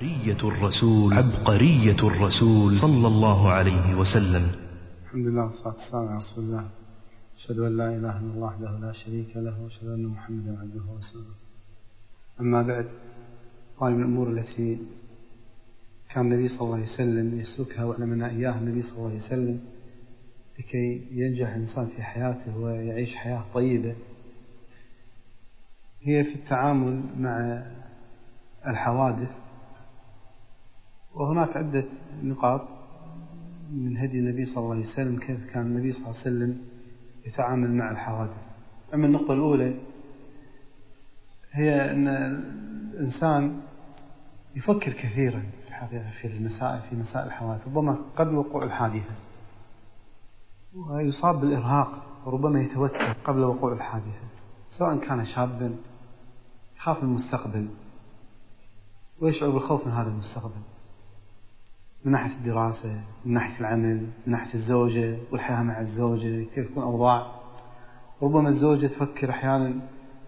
عبقرية الرسول. عبقرية الرسول صلى الله عليه وسلم. الحمد لله والصلاة والسلام على رسول الله. أشهد أن لا إله إلا الله وحده لا شريك له وأشهد أن محمدا عبده ورسوله. أما بعد قال من الأمور التي كان النبي صلى الله عليه وسلم يسلكها وعلمنا إياها النبي صلى الله عليه وسلم لكي ينجح الإنسان في حياته ويعيش حياة طيبة. هي في التعامل مع الحوادث وهناك عدة نقاط من هدي النبي صلى الله عليه وسلم كيف كان النبي صلى الله عليه وسلم يتعامل مع الحوادث أما النقطة الأولى هي أن الإنسان يفكر كثيرا في الحقيقة في المسائل في مسائل الحوادث ربما قبل وقوع الحادثة. ويصاب بالإرهاق وربما يتوتر قبل وقوع الحادثة سواء كان شابا يخاف المستقبل. ويشعر بالخوف من هذا المستقبل. من ناحية الدراسة من ناحية العمل من ناحية الزوجة والحياة مع الزوجة كيف تكون أوضاع. ربما الزوجة تفكر أحيانا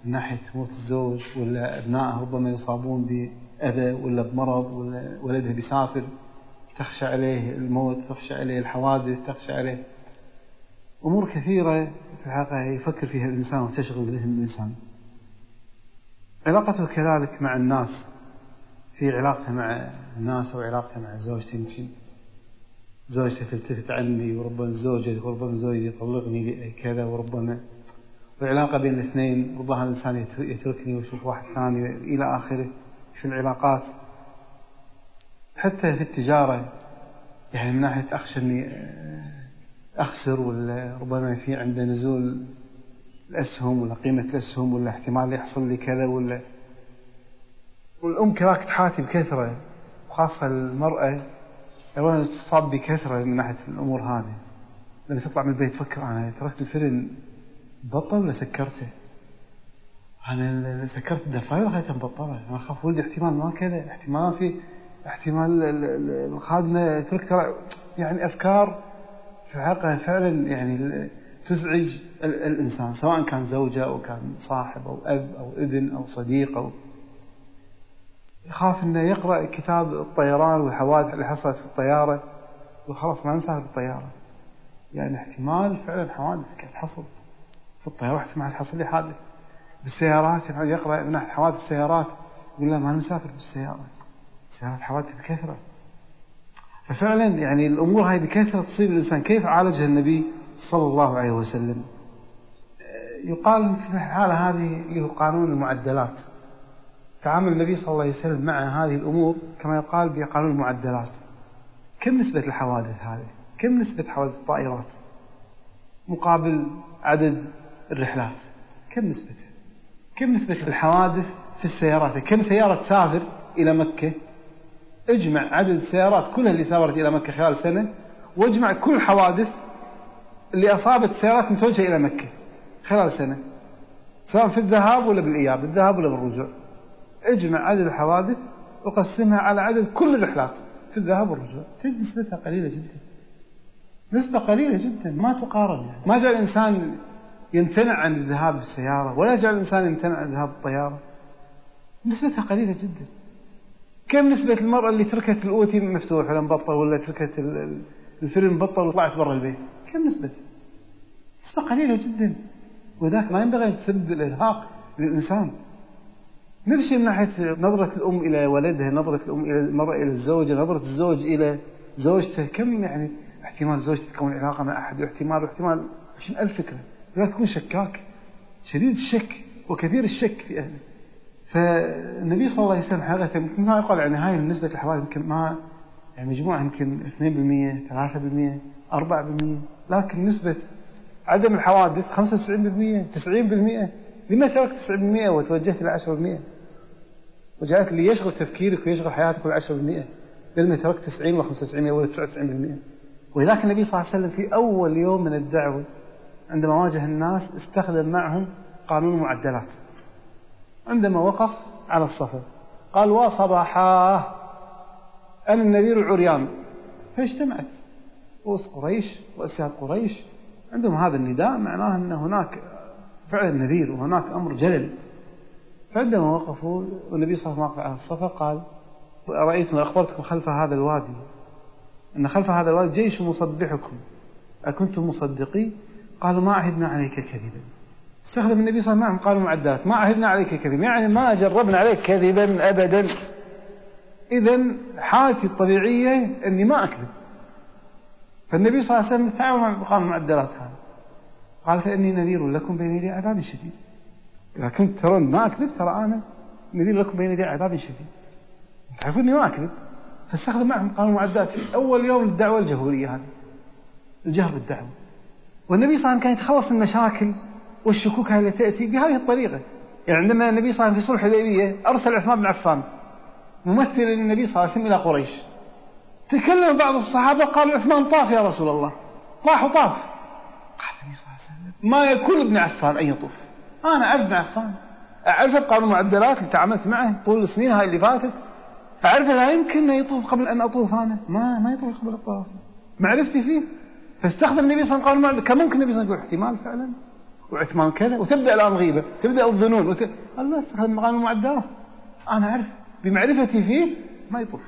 من ناحية موت الزوج ولا أبنائها ربما يصابون بأذى ولا بمرض ولا ولدها بيسافر تخشى عليه الموت تخشى عليه الحوادث تخشى عليه أمور كثيرة في الحقيقة يفكر فيها الإنسان وتشغل ذهن الإنسان. علاقته كذلك مع الناس في علاقته مع الناس أو علاقته مع زوجته يمكن زوجته تلتفت عني وربما الزوجة وربما زوجي يطلقني كذا وربما والعلاقة بين الاثنين ربما الإنسان يتركني ويشوف واحد ثاني إلى آخره في العلاقات. حتى في التجارة يعني من ناحية أخشى إني أخسر ولا ربما في عنده نزول الأسهم ولا قيمة الأسهم ولا احتمال يحصل لي كذا ولا والأم كذلك تحاتي بكثرة. وخاصة المرأة أولا تصاب بكثرة من ناحية الأمور هذه لما تطلع من البيت تفكر أنا تركت الفرن بطل ولا سكرته؟ أنا سكرت الدفاية وخليتها مبطلة أنا أخاف ولدي احتمال ما كذا احتمال في احتمال الخادمة ترك يعني أفكار في الحقيقة فعلا يعني تزعج الإنسان سواء كان زوجة أو كان صاحب أو أب أو ابن أو صديق أو يخاف إنه يقرأ كتاب الطيران والحوادث اللي حصلت في الطيارة وخلاص ما نسافر بالطياره يعني احتمال فعلا حوادث كانت حصل في الطيارة احتمال حصل لي حادث. بالسيارات يعني يقرأ من حوادث السيارات يقول لا ما نسافر بالسيارة. السيارات حوادث بكثرة. ففعلا يعني الأمور هاي بكثرة تصيب الإنسان. كيف عالجها النبي صلى الله عليه وسلم؟ يقال في الحالة هذه له قانون المعدلات. تعامل النبي صلى الله عليه وسلم مع هذه الأمور كما يقال بقانون المعدلات. كم نسبة الحوادث هذه؟ كم نسبة حوادث الطائرات؟ مقابل عدد الرحلات. كم نسبتها كم نسبة الحوادث في السيارات؟ كم سيارة تسافر إلى مكة؟ اجمع عدد السيارات كلها اللي سافرت إلى مكة خلال سنة واجمع كل الحوادث اللي أصابت السيارات متوجهة إلى مكة خلال سنة سواء في الذهاب ولا بالإياب بالذهاب ولا بالرجوع. اجمع عدد الحوادث وقسمها على عدد كل الرحلات في الذهاب والرجوع. تجد نسبتها قليلة جدا. نسبة قليلة جدا. ما تقارن يعني. ما جعل الإنسان يمتنع عن الذهاب بالسيارة ولا جعل الإنسان يمتنع عن الذهاب بالطيارة. نسبتها قليلة جدا. كم نسبة المرأة اللي تركت الأوتي مفتوح ولا مبطل ولا تركت الفيلم مبطل وطلعت برا البيت؟ كم نسبة؟ نسبة قليلة جدا. وذاك ما ينبغي أن تسبب الإرهاق للإنسان. نمشي من ناحية نظرة الأم إلى ولدها نظرة الأم إلى المرأة إلى الزوجة نظرة الزوج إلى زوجته. كم يعني احتمال زوجته تكون علاقة مع أحد؟ واحتمال واحتمال عشان ألف فكرة. لا تكون شكاك. شديد الشك وكثير الشك في أهله فالنبي صلى الله عليه وسلم حقيقة ما يقال يعني هاي نسبة الحوادث يمكن ما يعني مجموعة يمكن 2% 3% 4% لكن نسبة عدم الحوادث 95% 90% لما تركت 9% وتوجهت إلى 10% وجعلت اللي يشغل تفكيرك ويشغل حياتك ال 10% لما تركت 90 و 95% ولا 99% ولذلك النبي صلى الله عليه وسلم في أول يوم من الدعوة عندما واجه الناس استخدم معهم قانون المعدلات. عندما وقف على الصفا قال وصباحاه أنا النذير العريان. فاجتمعت. رؤوس قريش وأسياد قريش. عندهم هذا النداء معناه أن هناك فعلا نذير وهناك أمر جلل. فعندما وقفوا والنبي صلى الله عليه وسلم على الصفا قال رأيت وأخبرتكم خلف هذا الوادي؟ أن خلف هذا الوادي جيش مصبحكم أكنتم مصدقي قالوا ما عهدنا عليك كذبا. استخدم النبي صلى الله عليه وسلم قالوا معدات ما عهدنا عليك كذبا. يعني ما جربنا عليك كذبا أبدا. إذا حالتي الطبيعية أني ما أكذب. فالنبي صلى الله عليه وسلم تعامل مع قانون المعدلات هذا قال فإني نذير لكم بين يدي عذاب شديد. إذا كنت ترون ما أكذب ترى أنا نذير لكم بين يدي عذاب شديد. تعرفون إني ما أكذب؟ فاستخدم معهم قانون المعدات في أول يوم للدعوة الجهورية هذه. الجهر بالدعوة. والنبي صلى الله عليه وسلم كان يتخلص من المشاكل والشكوك التي تأتي بهذه الطريقة. يعني عندما النبي صلى الله عليه وسلم في صلح الحديبية أرسل عثمان بن عفان ممثلا للنبي صلى الله عليه وسلم إلى قريش. تكلم بعض الصحابة قال عثمان طاف يا رسول الله. طاح وطاف. قال النبي صلى الله عليه وسلم ما يكون ابن عفان أن يطوف. أنا أعرف عفان أعرف قانون المعدلات اللي تعاملت معه طول السنين هاي اللي فاتت. أعرف لا يمكن يطوف قبل أن أطوف أنا. ما ما يطوف قبل الطواف. معرفتي فيه؟ فاستخدم النبي صلى الله عليه وسلم كان ممكن النبي صلى الله عليه وسلم يقول احتمال فعلا وعثمان كذا وتبدأ الآن غيبة تبدأ الظنون وت... الله استخدم قانون المعدلات أنا أعرف بمعرفتي فيه ما يطوف.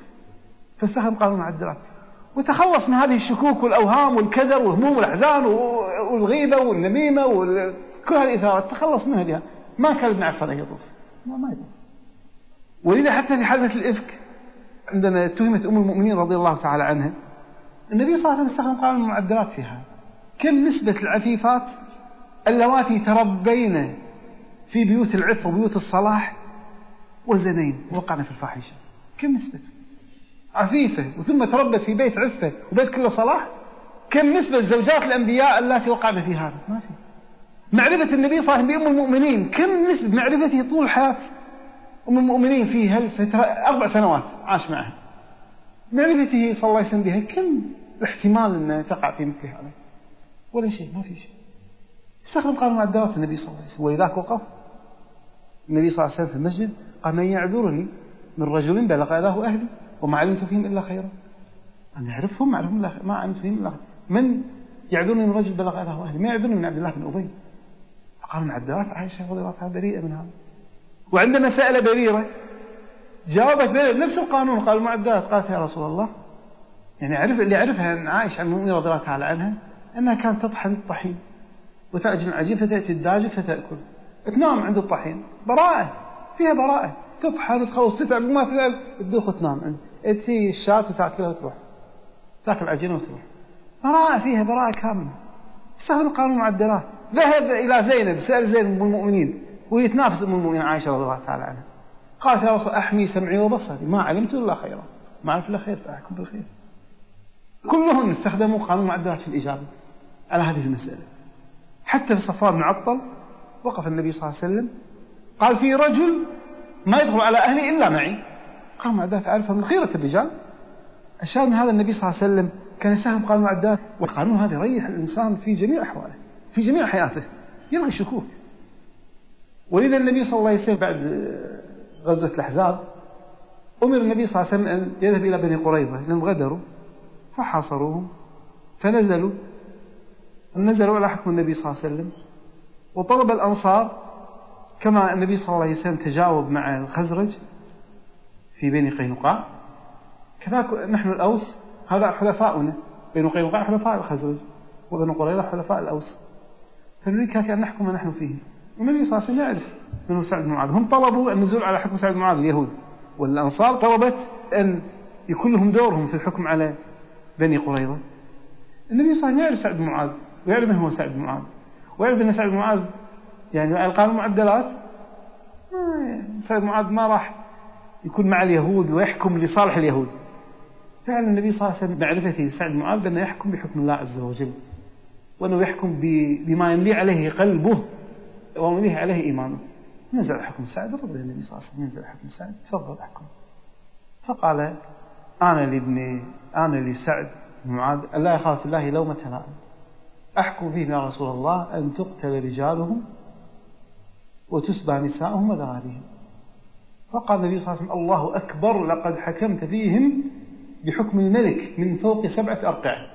فاستخدم قانون المعدلات وتخلص من هذه الشكوك والأوهام والكدر والهموم والأحزان والغيبة والنميمة وكل هذه الاثارات تخلص منها بها. ما كان ابن عفان أن يطوف. ما, ما يطوف. ولذا حتى في حادثه الإفك عندما اتهمت أم المؤمنين رضي الله تعالى عنها النبي صلى الله عليه وسلم استخدم قانون المعدلات فيها كم نسبة العفيفات اللواتي تربين في بيوت العفة وبيوت الصلاح وزنين وقعنا في الفاحشة؟ كم نسبة؟ عفيفة وثم تربت في بيت عفة وبيت كله صلاح؟ كم نسبة زوجات الأنبياء التي وقعنا في هذا؟ ما في. معرفة النبي صلى الله عليه وسلم بأم المؤمنين كم نسبة معرفته طول حياة أم المؤمنين في هالفترة أربع سنوات عاش معها؟ معرفته صلى الله عليه وسلم بها كم احتمال أن تقع في مثل هذا؟ ولا شيء ما في شيء. استخدم قانون معدلات النبي صلى الله عليه وسلم ولذلك وقف. النبي صلى الله عليه وسلم في المسجد قال من يعذرني من رجل بلغ أذاه أهلي وما علمت فيهم إلا خيرا. أنا أعرفهم ما علمت فيهم إلا خيرا. من يعذرني من رجل بلغ أذاه أهلي؟ ما يعذرني من عبد الله بن أبي. قال معدلات عائشة رضي الله عنها بريئة من هذا. وعندما سأل بريرة جاوبت نفس القانون قال المعدات قالت يا رسول الله يعني عرف اللي عرفها عن عائشة عن المؤمنين رضي الله تعالى عنها أنها كانت تطحن الطحين وتعجن العجين فتأتي الداجة فتأكل. تنام عند الطحين براءة فيها براءة. تطحن تخلص تتعب ما تتعب تدوخ وتنام تجي الشاة وتاكلها وتروح تأكل عجينة وتروح. براءة فيها براءة كاملة. استخدم قانون المعدلات ذهب إلى زينب سأل زينب أم المؤمنين ويتنافس أم المؤمنين عائشة رضي الله تعالى عنها. قالت يا رسول أحمي سمعي وبصري. ما علمت إلا خيرا. ما أعرف إلا خير فأحكم بالخير. كلهم استخدموا قانون معدلات في الإجابة على هذه المسألة. حتى في صفوان بن عطل وقف النبي صلى الله عليه وسلم قال في رجل ما يدخل على أهلي إلا معي. قال معدات أعرفها من خيرة الرجال. الشاهد هذا النبي صلى الله عليه وسلم كان يستخدم قانون معدات والقانون هذا يريح الإنسان في جميع أحواله. في جميع حياته يلغي الشكوك ولذا النبي صلى الله عليه وسلم بعد غزوة الأحزاب أمر النبي صلى الله عليه وسلم أن يذهب إلى بني قريظة لأنهم غدروا فحاصروهم فنزلوا. نزلوا على حكم النبي صلى الله عليه وسلم. وطلب الأنصار كما النبي صلى الله عليه وسلم تجاوب مع الخزرج في بني قينقاع. كذلك نحن الأوس هذا حلفاؤنا. بني قينقاع حلفاء الخزرج وبنو قريظة حلفاء الأوس. فنريد كافي أن نحكم نحن فيه. والنبي صلى الله عليه وسلم يعرف من هو سعد بن معاذ. هم طلبوا النزول على حكم سعد بن معاذ اليهود. والأنصار طلبت أن يكون لهم دورهم في الحكم على بني قريظة. النبي صلى الله عليه وسلم يعرف سعد بن معاذ ويعرف من هو سعد بن معاذ. ويعرف أن سعد بن معاذ يعني القانون المعدلات سعد بن معاذ ما راح يكون مع اليهود ويحكم لصالح اليهود. فعلا النبي صلى الله عليه وسلم معرفته سعد بن معاذ بأنه يحكم بحكم الله عز وجل. وأنه يحكم بما يملي عليه قلبه ويمليه عليه إيمانه. نزل حكم سعد رضي النبي صلى الله عليه وسلم. ينزل حكم سعد. تفضل أحكم. فقال أنا لابن أنا لسعد بن معاذ لا يخاف الله لومة لائم أحكم فيه يا رسول الله أن تقتل رجالهم وتسبى نساءهم وذراريهم فقال النبي صلى الله عليه وسلم الله أكبر لقد حكمت فيهم بحكم الملك من فوق سبعة أرقع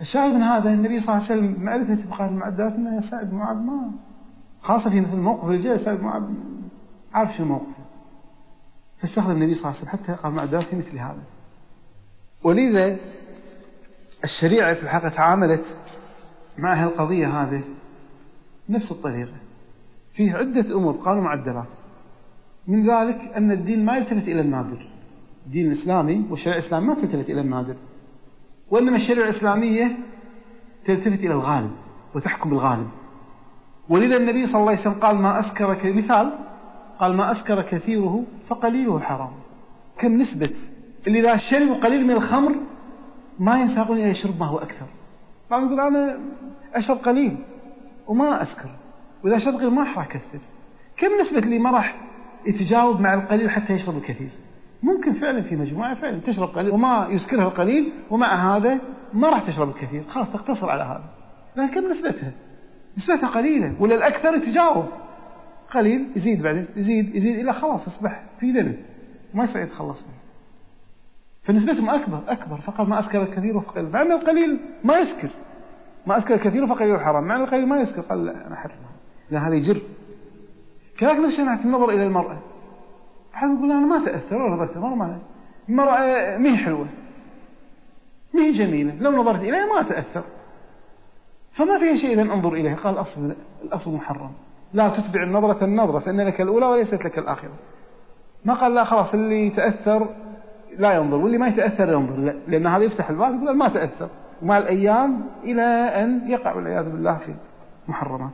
الشاهد من هذا النبي صلى الله عليه وسلم معرفة بقاء المعدات أنه سعد معاذ ما. خاصة في مثل موقف الجيش سعد معاذ عارف شو الموقف. فاستخدم النبي صلى الله عليه وسلم حتى قال معدات في مثل هذا. ولذا الشريعة في الحقيقة تعاملت مع هالقضية هذه نفس الطريقة. فيه عدة أمور قالوا معدلات. من ذلك أن الدين ما يلتفت إلى النادر. الدين الإسلامي والشريعة الإسلامية ما تلتفت إلى النادر. وإنما الشريعة الإسلامية تلتفت إلى الغالب وتحكم بالغالب. ولذا النبي صلى الله عليه وسلم قال ما أسكر مثال قال ما أسكر كثيره فقليله حرام. كم نسبة؟ اللي إذا شربوا قليل من الخمر ما ينساقون إلى يشرب ما هو أكثر. بعضهم يقول أنا أشرب قليل وما أسكر وإذا شرب قليل ما راح أكثر. كم نسبة اللي ما راح يتجاوب مع القليل حتى يشرب الكثير؟ ممكن فعلا في مجموعة فعلا تشرب قليل وما يسكرها القليل ومع هذا ما راح تشرب الكثير. خلاص تقتصر على هذا. لكن كم نسبتها نسبتها قليلة ولا الأكثر يتجاوب قليل يزيد بعدين يزيد يزيد إلى خلاص يصبح في ذنب ما يستطيع يتخلص منه. فنسبتهم أكبر أكبر. فقال ما أسكر الكثير فقل مع أن القليل ما يسكر. ما أسكر الكثير فقليل حرام مع أن القليل ما يسكر. قال لا أنا حرمها. لأن هذا يجر. كذلك نفس الشيء النظر إلى المرأة. أحد يقول أنا ما تأثر ولا نظرت المرأة المرأة ما هي حلوة. ما هي جميلة. لو نظرت إليها ما تأثر. فما فيها شيء إذا أنظر إليها قال الأصل الأصل محرم. لا تتبع النظرة النظرة فإن لك الأولى وليست لك الآخرة. ما قال لا خلاص اللي يتأثر لا ينظر واللي ما يتأثر ينظر. لا لأن هذا يفتح الباب يقول ما تأثر. ومع الأيام إلى أن يقع والعياذ بالله في محرمات.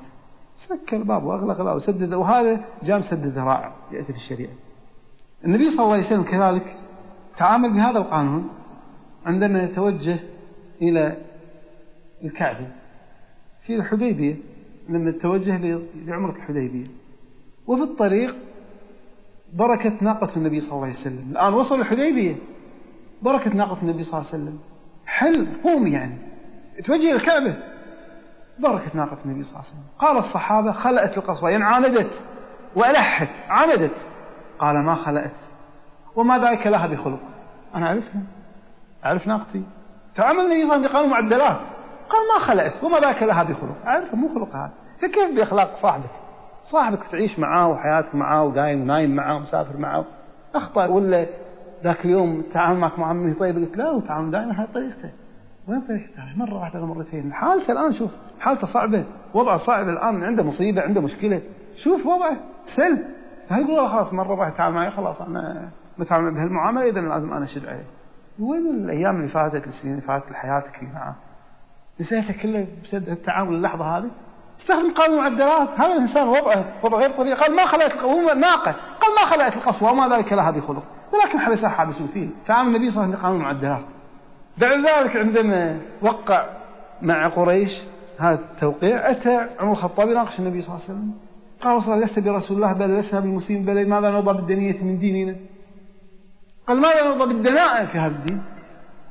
سك الباب وأغلق الباب وسدد وهذا جام سد ذراع يأتي في الشريعة. النبي صلى الله عليه وسلم كذلك تعامل بهذا القانون عندما يتوجه إلى الكعبة في الحديبية لما توجه لعمرة الحديبية. وفي الطريق بركة ناقة النبي صلى الله عليه وسلم. الآن وصل الحديبية بركة ناقة النبي صلى الله عليه وسلم. حل قوم يعني. توجه الكعبة بركة ناقة النبي صلى الله عليه وسلم. قال الصحابة خلأت القصوى يعني عاندت وألحت عاندت. قال ما خلأت وما ذلك لها بخلق. أنا أعرفها أعرف ناقتي تعامل النبي صلى الله معدلات. قال ما خلأت وما ذاك لها بخلق. أعرفها مو خلق هذا. فكيف بأخلاق صاحبك؟ صاحبك تعيش معاه وحياتك معاه وقايم ونايم معاه ومسافر معاه. أخطأ ولا ذاك اليوم تعامل معك معامله طيب؟ قلت لا وتعامل دائما هذه طريقته. وين طريقته؟ مرة واحدة ولا مرتين. حالته الآن شوف حالته صعبة. وضعه صعب الآن عنده مصيبة عنده مشكلة. شوف وضعه. سلم يقول خلاص مرة واحدة تعامل معي خلاص أنا متعامل بهالمعاملة إذا لازم أنا أشد عليه. وين الأيام اللي فاتت السنين اللي فاتت حياتك اللي معاه؟ نسيته كله بسبب التعامل اللحظة هذه؟ استخدم قانون المعدلات. هذا الإنسان وضعه وضع غير طبيعي. قال ما خلقت هو ناقة قال ما خلقت القصوى وما ذلك لها بخلق. ولكن حبسها حابس فيه تعامل النبي صلى الله عليه وسلم بقانون المعدلات. بعد ذلك عندما وقع مع قريش هذا التوقيع أتى عمر الخطاب يناقش النبي صلى الله عليه وسلم. قال صلى لست برسول الله بل لسنا بالمسلمين بل ماذا نرضى بالدنية من ديننا؟ قال ماذا نرضى بالدناءة في هذا الدين؟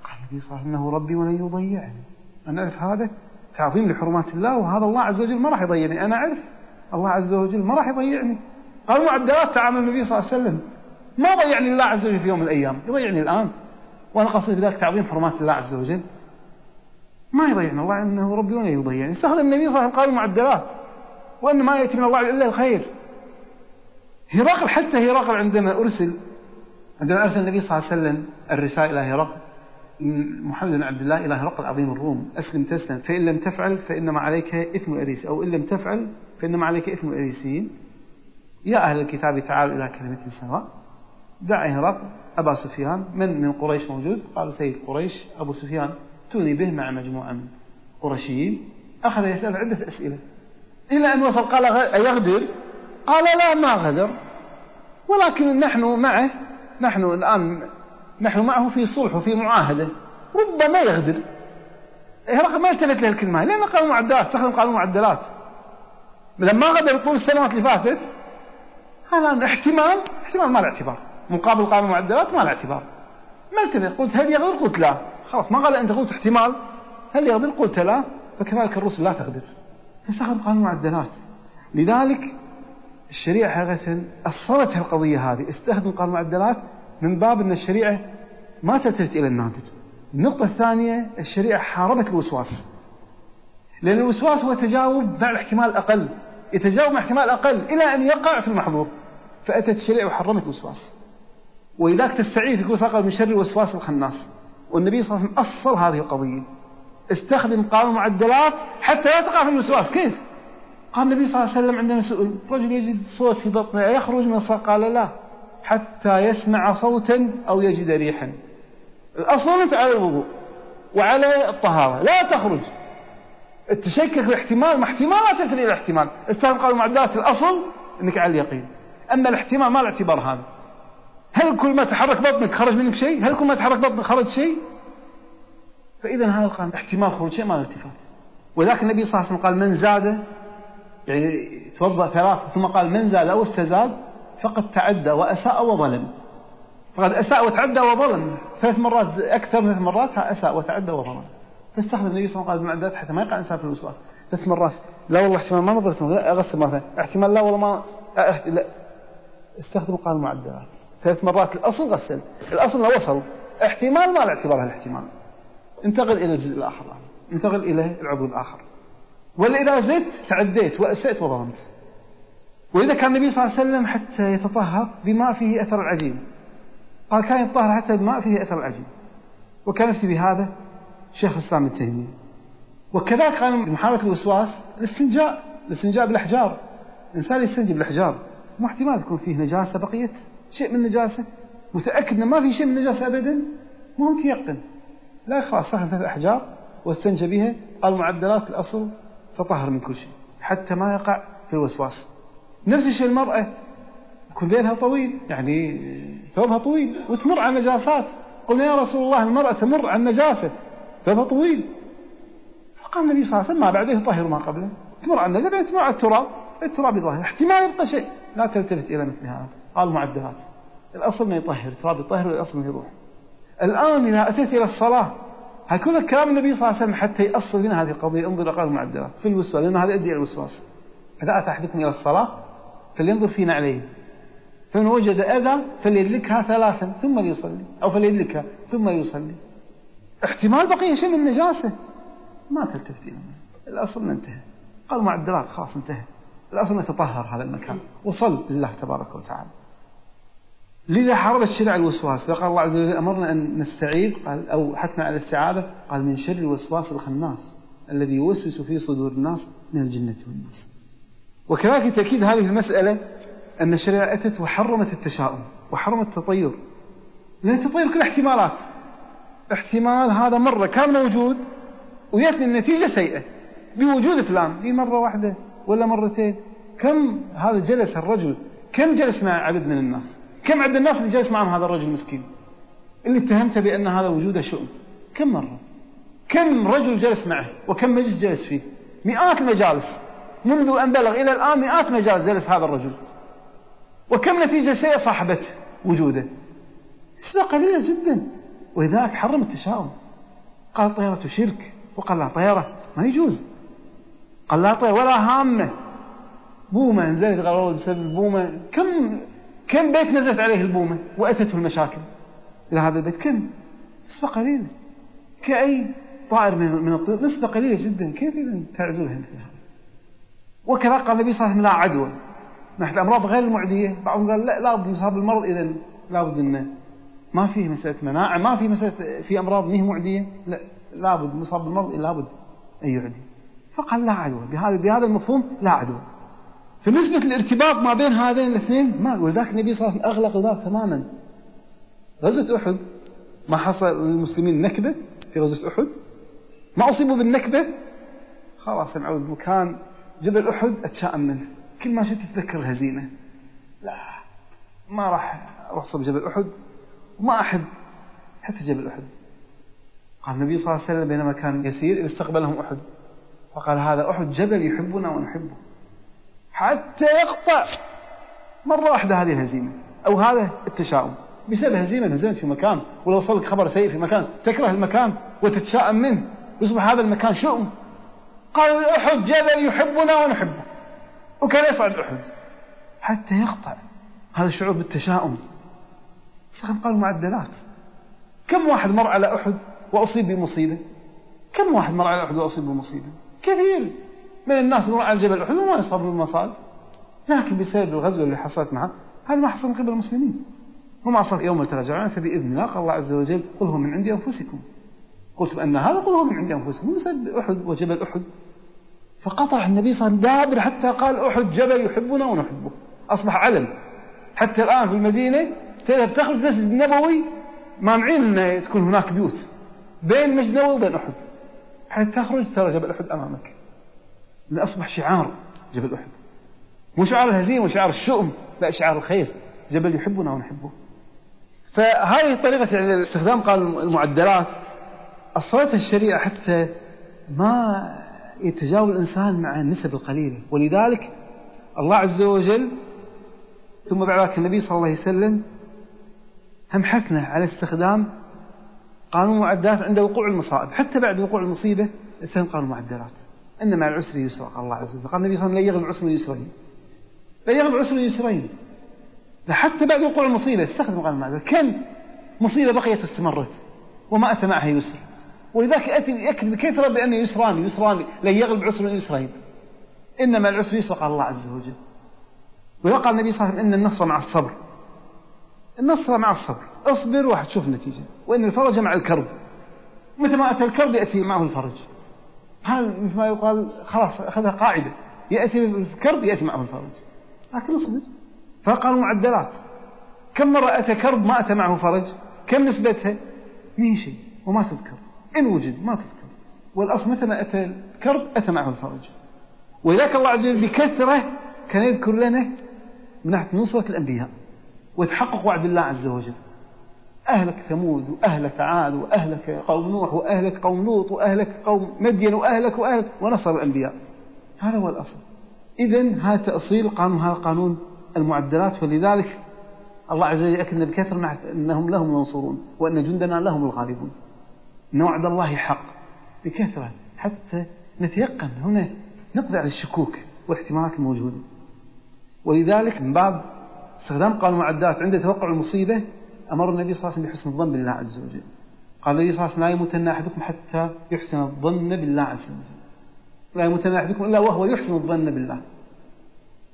قال النبي صلى الله عليه وسلم إنه ربي ولن يضيعني. أنا أعرف هذا تعظيم لحرمات الله وهذا الله عز وجل ما راح يضيعني. أنا أعرف الله عز وجل ما راح يضيعني. قال معدلات تعامل النبي صلى الله عليه وسلم. ما ضيعني الله عز وجل في يوم من الأيام يضيعني الآن. وأنا قصدي بذلك تعظيم حرمات الله عز وجل. ما يضيعني الله إنه ربي ولا يضيعني. استخدم النبي صلى الله عليه وسلم قال معدلات وأن ما يأتي من الله إلا الخير. هرقل حتى هرقل عندما أرسل عندما أرسل النبي صلى الله عليه وسلم الرسالة إلى هرقل محمد بن عبد الله إله هرقل عظيم الروم أسلم تسلم فإن لم تفعل فإنما عليك إثم الأريسي أو إن لم تفعل فإنما عليك إثم الأريسيين. يا أهل الكتاب تعالوا إلى كلمة سواء. دع هرقل أبا سفيان من من قريش موجود؟ قالوا سيد قريش أبو سفيان توني به مع مجموعة من قرشيين أخذ يسأل عدة أسئلة. إلى أن وصل قال أيغدر قال لا ما غدر. ولكن نحن معه نحن الآن نحن معه في صلح وفي معاهدة. ربما يغدر. هرقل ما التفت له الكلمة؟ لأن قانون معدلات استخدم قانون معدلات. لما غدر طول السنوات اللي فاتت هذا احتمال احتمال ما له اعتبار. مقابل قانون معدلات ما له اعتبار. ما التفت؟ قلت هل يغدر؟ قلت لا. خلاص ما قال أنت قلت احتمال. هل يغدر؟ قلت لا. فكذلك الرسل لا تغدر. فاستخدم قانون معدلات لذلك الشريعة حقيقة أصلت هالقضية هذه. استخدم قانون معدلات من باب أن الشريعة ما تلتفت إلى النادر النقطة الثانية الشريعة حاربت الوسواس. لأن الوسواس هو تجاوب مع الاحتمال الأقل. يتجاوب مع احتمال أقل إلى أن يقع في المحظور فأتت الشريعة وحرمت الوسواس. ولذلك تستعيذ يقول ساقل من شر وسواس الخناس. والنبي صلى الله عليه وسلم أصل هذه القضية. استخدم قانون المعدلات حتى لا تقع في الوسواس كيف؟ قال النبي صلى الله عليه وسلم عندما رجل يجد صوت في بطنه يخرج من قال لا حتى يسمع صوتا أو يجد ريحا. الأصل أنت على الوضوء وعلى الطهارة لا تخرج. التشكك باحتمال ما احتمال لا تدري الاحتمال. استخدم قانون المعدلات الأصل أنك على اليقين. أما الاحتمال ما الاعتبار هذا. هل كل ما تحرك بطنك خرج منك شيء؟ هل كل ما تحرك بطنك خرج شيء؟ فإذا هذا القانون احتمال خروج شيء ما الالتفات ولذلك النبي صلى الله عليه وسلم قال من زاد يعني توضأ ثلاث ثم قال من زاد أو استزاد فقد تعدى وأساء وظلم. فقد أساء وتعدى وظلم. ثلاث مرات أكثر من ثلاث مرات أساء وتعدى وظلم. فاستخدم النبي صلى الله عليه وسلم المعدات حتى ما يقع الإنسان في الوسواس. ثلاث مرات. لا والله احتمال ما نظرت أغسل مرة احتمال لا والله ما لا. استخدم قانون المعدلات ثلاث مرات الأصل غسل. الأصل لو وصل. احتمال ما الاعتبار الاحتمال انتقل إلى الجزء الآخر. انتقل إلى العضو الآخر. ولا إذا زدت تعديت وأسأت وظلمت وإذا كان النبي صلى الله عليه وسلم حتى يتطهر بماء فيه أثر العجين. قال كان يتطهر حتى بماء فيه أثر العجين. وكان يفتي بهذا شيخ الإسلام ابن تيمية. وكذلك قال محاولة الوسواس الاستنجاء الاستنجاء بالأحجار. الإنسان يستنجي بالأحجار. مو احتمال يكون فيه نجاسة بقيت شيء من النجاسة متأكد أنه ما في شيء من النجاسة أبدا. مو متيقن لا خلاص صح ثلاث أحجار واستنجى بها قال معدلات الأصل تطهر من كل شيء حتى ما يقع في الوسواس. نفس الشيء المرأة يكون ذيلها طويل يعني ثوبها طويل وتمر على النجاسات. قلنا يا رسول الله المرأة تمر على النجاسة ثوبها طويل. فقال النبي صلى الله عليه وسلم ما بعده يطهر ما قبله. تمر على النجاسة تمر على التراب التراب يظهر احتمال يبقى شيء. لا تلتفت إلى مثل هذا قال معدلات الأصل ما يطهر التراب يطهر والأصل ما يروح. الآن إذا أتيت إلى الصلاة هيكون كلام النبي صلى الله عليه وسلم حتى يأصل لنا هذه القضية؟ انظر أقل المعدلات في الوسواس لأن هذا يؤدي إلى الوسواس. إذا أتى أحدكم إلى الصلاة فلينظر في نعليه فإن وجد أذى فليدلكها ثلاثا ثم ليصلي أو فليدلكها ثم يصلي. احتمال بقية شيء من النجاسة ما تلتفت إلى الأصل انتهى. قال معدلات خلاص انتهى. الأصل نتطهر هذا المكان. وصل لله تبارك وتعالى. لذا حرم الشرع الوسواس. فقال الله عز وجل أمرنا أن نستعيذ قال أو حثنا على الاستعاذة قال من شر الوسواس الخناس الذي يوسوس في صدور الناس من الجنة والناس. وكذلك تأكيد هذه المسألة أن الشريعة أتت وحرمت التشاؤم وحرمت التطير. لأن التطير كل احتمالات. احتمال هذا مرة كان موجود ويأتي النتيجة سيئة. بوجود فلان في مرة واحدة ولا مرتين. كم هذا جلس الرجل كم جلس مع عدد من الناس؟ كم عدد الناس اللي جلس معهم هذا الرجل المسكين؟ اللي اتهمته بأن هذا وجوده شؤم. كم مرة؟ كم رجل جلس معه وكم مجلس جلس فيه؟ مئات المجالس. منذ أن بلغ إلى الآن مئات مجالس جلس هذا الرجل. وكم نتيجة سيئة صاحبت وجوده؟ نسبة قليلة جدا. ولذلك حرم التشاؤم. قال طيرة شرك وقال لا طيرة ما يجوز. قال لا طير ولا هامة. بومة نزلت قالوا بسبب كم كم بيت نزلت عليه البومة وأتته المشاكل؟ إلى هذا البيت كم؟ نسبة قليلة كأي طائر من الطيور؟ نسبة قليلة جدا. كيف إذا تعزوها مثل هذا وكذا قال النبي صلى الله عليه وسلم لا عدوى. ناحية الأمراض غير المعدية. بعضهم قال لا لابد يصاب المرض. إذا لابد أنه ما فيه مسألة مناعة ما في مسألة في أمراض ميه معدية. لا لابد مصاب بالمرض لابد أن يعدي. فقال لا عدوى. بهذا بهذا المفهوم لا عدوى. فنسبة الارتباط ما بين هذين الاثنين ما ولذلك النبي صلى الله عليه وسلم أغلق الباب تماما. غزوة أحد ما حصل للمسلمين نكبة في غزوة أحد؟ ما أصيبوا بالنكبة؟ خلاص نعود مكان جبل أحد أتشائم منه. كل ما شئت تتذكر الهزيمة. لا ما راح صوب جبل أحد وما أحب حتى جبل أحد. قال النبي صلى الله عليه وسلم بينما كان يسير استقبلهم أحد. فقال هذا أحد جبل يحبنا ونحبه. حتى يقطع. مرة واحدة هذه الهزيمة أو هذا التشاؤم. بسبب هزيمة هزمت في مكان ولو وصلك خبر سيء في مكان تكره المكان وتتشائم منه. يصبح هذا المكان شؤم. قال أحد جبل يحبنا ونحبه. وكان يصعد أحد. حتى يقطع. هذا الشعور بالتشاؤم. استخدم قال معدلات كم واحد مر على أحد وأصيب بمصيبة؟ كم واحد مر على أحد وأصيب بمصيبة؟ كثير. من الناس يمر على جبل أحد وما يصاب بالمصائب. لكن بسبب الغزوة اللي حصلت معه هذا ما حصل من قبل المسلمين. وما أصاب يوم ترجعون فبإذن الله قال الله عز وجل قل هو من عند أنفسكم. قلت بأن هذا قل هو من عند أنفسكم مثل أحد وجبل أحد. فقطع النبي صلى الله عليه وسلم دابر حتى قال أحد جبل يحبنا ونحبه. أصبح علم. حتى الآن في المدينة تذهب تخرج المسجد النبوي مانعين أن تكون هناك بيوت. بين المسجد النبوي وبين أحد. حتى تخرج ترى جبل أحد أمامك. لأن أصبح شعار جبل أحد. مو شعار الهزيمة وشعار الشؤم لا شعار الخير. جبل يحبنا ونحبه. فهذه طريقة استخدام قال المعدلات. أصلتها الشريعة حتى ما يتجاوز الإنسان مع النسب القليلة. ولذلك الله عز وجل ثم بعد ذلك النبي صلى الله عليه وسلم هم حثنا على استخدام قانون المعدلات عند وقوع المصائب. حتى بعد وقوع المصيبة استخدم قانون المعدلات. إن مع العسر يسرا قال الله عز وجل. قال النبي صلى الله عليه وسلم لا يغلب العسر يسرين. لا يغلب العسر يسرين. حتى بعد وقوع المصيبة استخدم قانون المعدلات كم مصيبة بقيت واستمرت وما أتى معها يسر. ولذلك يأتي يأكد بكثرة بأن يسران يسران لا يغلب عسر يسرين. إنما العسر يسر قال الله عز وجل. ويقع النبي صلى الله عليه وسلم إن النصر مع الصبر. النصر مع الصبر. اصبر وحتشوف النتيجة. وإن الفرج مع الكرب. متى ما أتى الكرب يأتي معه الفرج. هذا مثل ما يقال خلاص أخذها قاعدة. يأتي الكرب يأتي معه الفرج. لكن اصبر. فقالوا معدلات. كم مرة أتى كرب ما أتى معه فرج؟ كم نسبتها؟ مين شيء. وما تذكر. إن وجد ما تذكر. والأصل متى ما أتى الكرب أتى معه الفرج. ولذلك الله عز وجل بكثرة كان يذكر لنا من ناحية نصرة الأنبياء. وتحقق وعد الله عز وجل. أهلك ثمود وأهلك عاد وأهلك قوم نوح وأهلك قوم لوط وأهلك قوم مدين وأهلك وأهلك ونصر الأنبياء. هذا هو الأصل. إذا هذا تأصيل قانون هذا قانون المعدلات. ولذلك الله عز وجل يأكد بكثرة أنهم لهم ينصرون وأن جندنا لهم الغالبون. أن وعد الله حق. بكثرة حتى نتيقن. هنا نقضي على الشكوك والاحتمالات الموجودة. ولذلك من باب استخدام قانون المعدات عند توقع المصيبة أمر النبي صلى الله عليه وسلم بحسن الظن بالله عز وجل. قال النبي صلى الله عليه وسلم لا يموتن أحدكم حتى يحسن الظن بالله عز وجل. لا يموتن أحدكم إلا وهو يحسن الظن بالله.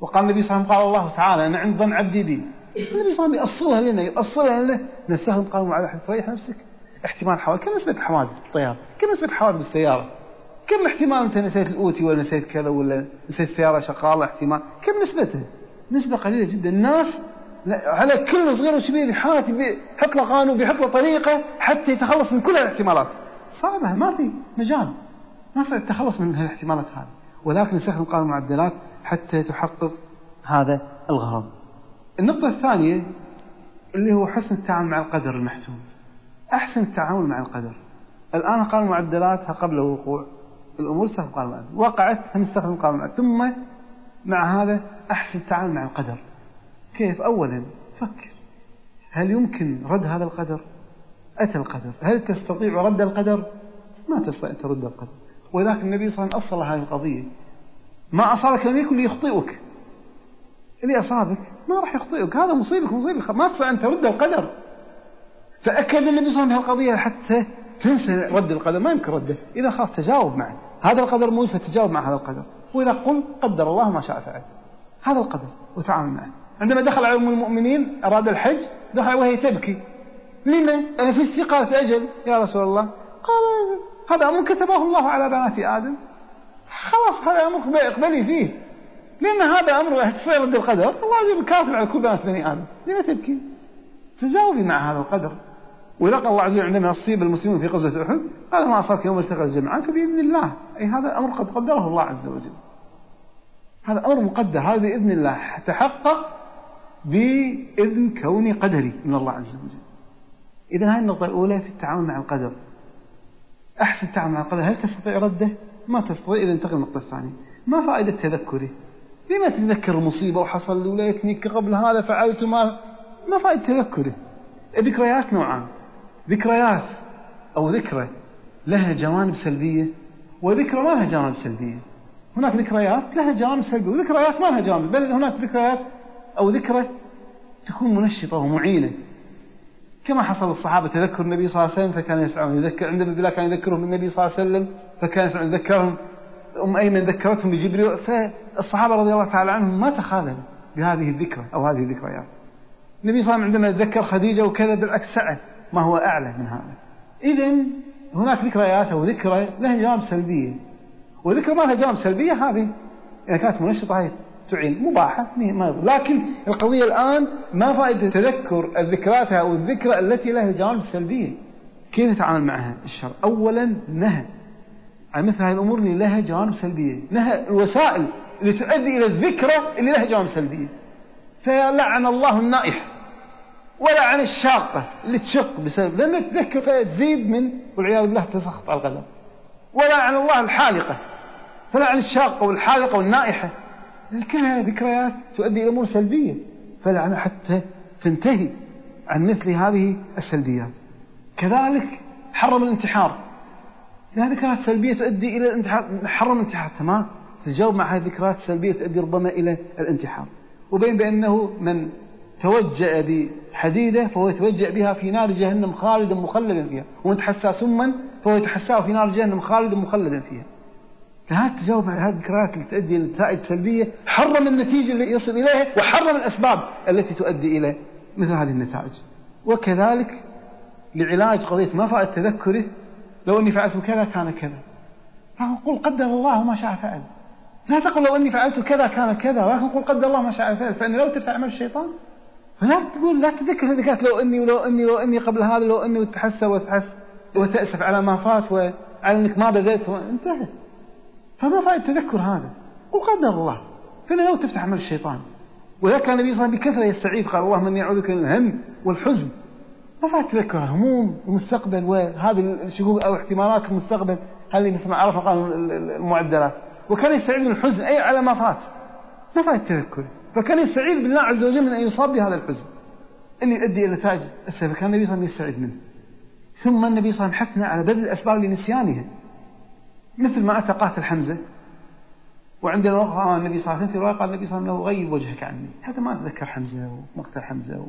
وقال النبي صلى الله عليه وسلم قال الله تعالى أنا عند ظن عبدي بي النبي صلى الله عليه وسلم يأصلها لنا يأصلها لنا. قانون المعدات حتى تريح نفسك. احتمال حوادث. كم نسبة حوادث الطيارة كم نسبة حوادث بالسيارة؟ كم احتمال أنت نسيت الأوتي ولا نسيت كذا ولا نسيت السيارة شغالة احتمال؟ كم نسبتها نسبة قليلة جدا. الناس على كل صغير وكبير يحاول بيحط له قانون بيحط له طريقة حتى يتخلص من كل الاحتمالات. صعبة ما في مجال. ما في التخلص من الاحتمالات هذه. ولكن نستخدم قانون المعدلات حتى تحقق هذا الغرض. النقطة الثانية اللي هو حسن التعامل مع القدر المحتوم. أحسن التعامل مع القدر. الآن قانون المعدلات قبل الوقوع الأمور استخدم قانون وقعت هنستخدم قانون ثم مع هذا أحسن التعامل مع القدر. كيف؟ أولا فكر. هل يمكن رد هذا القدر؟ أتى القدر. هل تستطيع رد القدر؟ ما تستطيع ترد القدر. ولكن النبي صلى الله عليه وسلم أصل هذه القضية. ما أصابك لم يكن ليخطئك اللي أصابك ما راح يخطئك. هذا مصيبك مصيبك. ما تستطيع أن ترد القدر. فأكد النبي صلى الله عليه وسلم بهالقضية حتى تنسى رد القدر. ما يمكن رده. إذا خلاص تجاوب معه. هذا القدر موجود فتجاوب مع هذا القدر. وإذا قل قدر الله ما شاء فعل. هذا القدر. وتعامل معه. عندما دخل على أم المؤمنين أراد الحج دخل وهي تبكي. لما؟ أنا في استيقاظة أجل. يا رسول الله. قال هذا أمر كتبه الله على بنات آدم. خلاص هذا أمر اقبلي فيه. لأن هذا أمر تصير رد القدر. الله يجب كاتب على كل بنات بني آدم. لما تبكي؟ تجاوبي مع هذا القدر. ولقى الله عز وجل عندما يصيب المسلمون في غزوة أحد هذا ما أصابك يوم التقى الجمعان فبإذن الله. أي هذا أمر قد قدره الله عز وجل. هذا أمر مقدر. هذا بإذن الله. تحقق بإذن كوني قدري من الله عز وجل. إذا هذه النقطة الأولى في التعامل مع القدر. أحسن التعامل مع القدر. هل تستطيع رده؟ ما تستطيع. إذا انتقل النقطة الثانية. ما فائدة تذكره؟ لما تتذكر المصيبة وحصل لي وليتني قبل هذا فعلت ما ما فائدة تذكره الذكريات نوعان. ذكريات أو ذكرى لها جوانب سلبية وذكرى ما لها جوانب سلبية. هناك ذكريات لها جوانب سلبية وذكريات ما لها جوانب. بل هناك ذكريات أو ذكرى تكون منشطة ومعينة. كما حصل الصحابة تذكر النبي صلى الله عليه وسلم فكان يسعون يذكر عندما بلا كان يذكرهم النبي صلى الله عليه وسلم فكان يسعون يذكرهم. أم أيمن ذكرتهم بجبريل فالصحابة رضي الله تعالى عنهم ما تخاذلوا بهذه الذكرى أو هذه الذكريات النبي صلى الله عليه وسلم عندما ذكر خديجة وكذا بالعكس سعى ما هو أعلى من هذا. إذا هناك ذكريات أو ذكرى لها جوانب سلبية. وذكر ما لها جوانب سلبية هذه إذا كانت منشطة هي تعين مباحة لكن القضية الآن ما فائدة تذكر الذكرات أو الذكرى التي لها جوانب سلبية كيف نتعامل معها؟ الشرع أولا نهى. عن مثل هذه الأمور اللي لها جوانب سلبية نهى الوسائل اللي تؤدي إلى الذكرى اللي لها جوانب سلبية فلعن الله النائحة ولعن الشاقة اللي تشق بسبب. لأن تذكر فتزيد من والعياذ بالله تسخط على القدم ولعن الله الحالقة. فلعن الشاقة والحالقة والنائحة. كلها ذكريات تؤدي إلى أمور سلبية فلعن حتى تنتهي عن مثل هذه السلبيات. كذلك حرم الانتحار. لها ذكريات سلبية تؤدي إلى الانتحار حرم الانتحار تمام؟ تجاوب مع هذه الذكريات السلبية تؤدي ربما إلى الانتحار. وبين بأنه من توجأ بحديدة فهو يتوجأ بها في نار جهنم خالدا مخلدا فيها ومن تحسى سما فهو يتحسى في نار جهنم خالدا مخلدا فيها. فهذا تجاوب على هذه الذكريات اللي تؤدي إلى نتائج سلبية حرم النتيجة اللي يصل إليها وحرم الأسباب التي تؤدي إلى مثل هذه النتائج. وكذلك لعلاج قضية ما فائدة تذكره لو أني فعلت كذا كان كذا. فقل قدر الله ما شاء فعل. لا تقل لو أني فعلت كذا كان كذا ولكن قل قدر الله ما شاء فعل. فإن لو تفعل عمل الشيطان فلا تقول لا تذكر ذكرت لو أني ولو أني لو أني قبل هذا لو أني وتحسى وتحس وتأسف على ما فات وعلى أنك ما بذلت انتهى فما فائدة تذكر هذا. قل قدر الله. فإن لو تفتح عمل الشيطان. وذا كان النبي صلى الله عليه وسلم بكثرة يستعيذ قال اللهم إني أعوذ بك من الهم والحزن. ما فائدة تذكر هموم المستقبل وهذه الشكوك أو احتمالات المستقبل. هذه مثل ما عرفنا قال المعدلات. وكان يستعيذ من الحزن أي على ما فات. ما فائدة تذكره فكان يستعيذ بالله عز وجل من أن يصاب بهذا الحزن. اللي يؤدي إلى نتائج السيف فكان النبي صلى الله عليه وسلم يستعيذ منه. ثم النبي صلى الله عليه وسلم حثنا على بذل الأسباب لنسيانها. مثل ما أتى قاتل حمزة وعندنا وقع النبي صلى الله عليه وسلم في رواية قال النبي صلى الله عليه وسلم غيب وجهك عني. حتى ما أتذكر حمزة ومقتل حمزة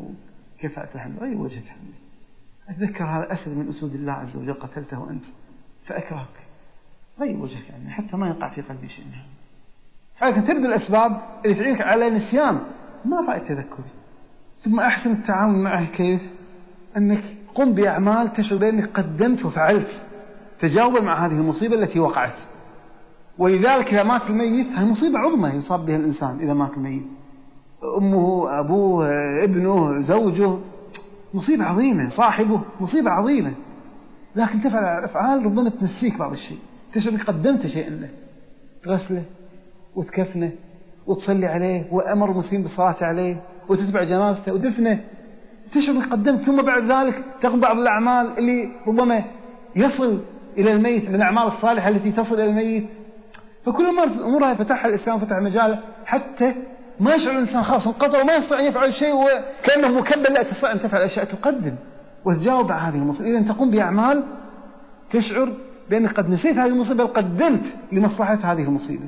وكيف أتى حمزة. غيب وجهك عني. أتذكر هذا أسد من أسود الله عز وجل قتلته أنت فأكرهك. غيب وجهك عني. حتى ما يقع في قلبي شيء. من هذا فلكن تبذل الأسباب اللي تعينك على نسيان. ما فائدة تذكري. ثم أحسن التعامل معه كيف؟ أنك قم بأعمال تشعر بأنك قدمت وفعلت. تجاوبا مع هذه المصيبة التي وقعت. ولذلك إذا مات الميت هذه مصيبة عظمى يصاب بها الإنسان إذا مات الميت. أمه أبوه ابنه زوجه. مصيبة عظيمة صاحبه مصيبة عظيمة. لكن تفعل أفعال ربما تنسيك بعض الشيء. تشعر أنك قدمت شيئا له. تغسله وتكفنه وتصلي عليه وأمر المسلمين بالصلاة عليه وتتبع جنازته ودفنه. تشعر أنك قدمت ثم بعد ذلك تقوم بعض الأعمال اللي ربما يصل إلى الميت من الأعمال الصالحة التي تصل إلى الميت. فكل أمورها فتحها الإسلام فتح مجال حتى ما يشعر الإنسان خلاص انقطع وما يستطيع أن يفعل شيء وكأنه مكبل لا تستطيع أن تفعل أشياء تقدم. وتجاوب على هذه المصيبة. إذا تقوم بأعمال تشعر بأنك قد نسيت هذه المصيبة قدمت لمصلحة هذه المصيبة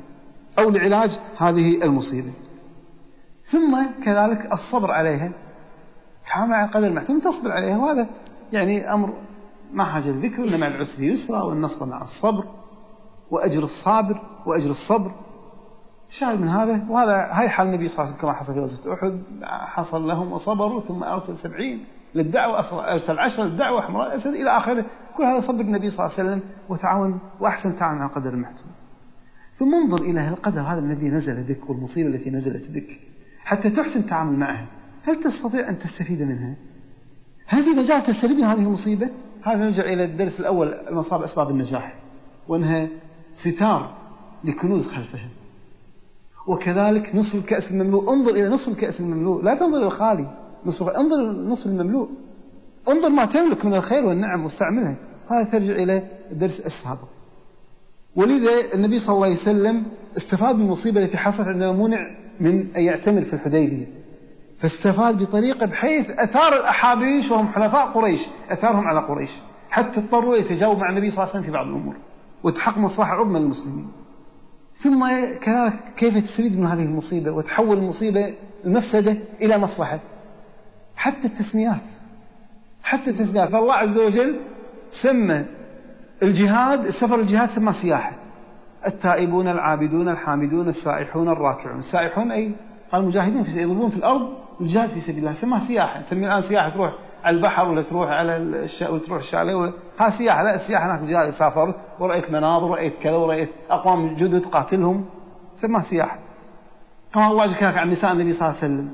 أو لعلاج هذه المصيبة. ثم كذلك الصبر عليها. تعامل على قدر المحتوم تصبر عليها. وهذا يعني أمر ما حاجة الذكر إن مع العسر يسرى والنصر مع الصبر وأجر الصابر وأجر الصبر. شاهد من هذا؟ وهذا هاي حال النبي صلى الله عليه وسلم كما حصل في غزوة أحد. حصل لهم وصبروا ثم أرسل سبعين للدعوة أرسل عشرة للدعوة حمراء الأسد إلى آخره. كل هذا صبر النبي صلى الله عليه وسلم وتعاون وأحسن تعاون على قدر المحتوم ثم انظر إلى القدر هذا الذي نزل بك والمصيبة التي نزلت بك. حتى تحسن التعامل معها هل تستطيع أن تستفيد منها؟ هل في مجال تستفيد من هذه المصيبة؟ هذا نرجع إلى الدرس الأول مصاب أسباب النجاح وأنها ستار لكنوز خلفها وكذلك نصف الكأس المملوء انظر إلى نصف الكأس المملوء لا تنظر إلى الخالي نصف انظر النصف المملوء. انظر ما تملك من الخير والنعم واستعملها. هذا ترجع إلى الدرس السابق. ولذا النبي صلى الله عليه وسلم استفاد من المصيبة التي حصلت عندما منع من أن يعتمر في الحديبية. فاستفاد بطريقة بحيث أثار الأحابيش وهم حلفاء قريش أثارهم على قريش. حتى اضطروا يتجاوبوا مع النبي صلى الله عليه وسلم في بعض الأمور. وتحقق مصلحة عظمى للمسلمين. ثم كذلك كيف تستفيد من هذه المصيبة وتحول المصيبة المفسدة إلى مصلحة؟ حتى التسميات. حتى التسميات. فالله عز وجل سمى الجهاد السفر الجهاد سمى سياحة. التائبون العابدون الحامدون السائحون الراكعون. السائحون أي؟ قال المجاهدون في يضربون في الأرض الجهاد في سبيل الله سماها سياحة تسمي الآن سياحة تروح على البحر ولا تروح على الش... ولا تروح الشاليه ولا ها سياحة لا السياحة هناك جهاد سافرت ورأيت مناظر ورأيت كذا ورأيت أقوام جدد قاتلهم سماها سياحة كما الله ذكرك عن نساء النبي صلى الله عليه وسلم؟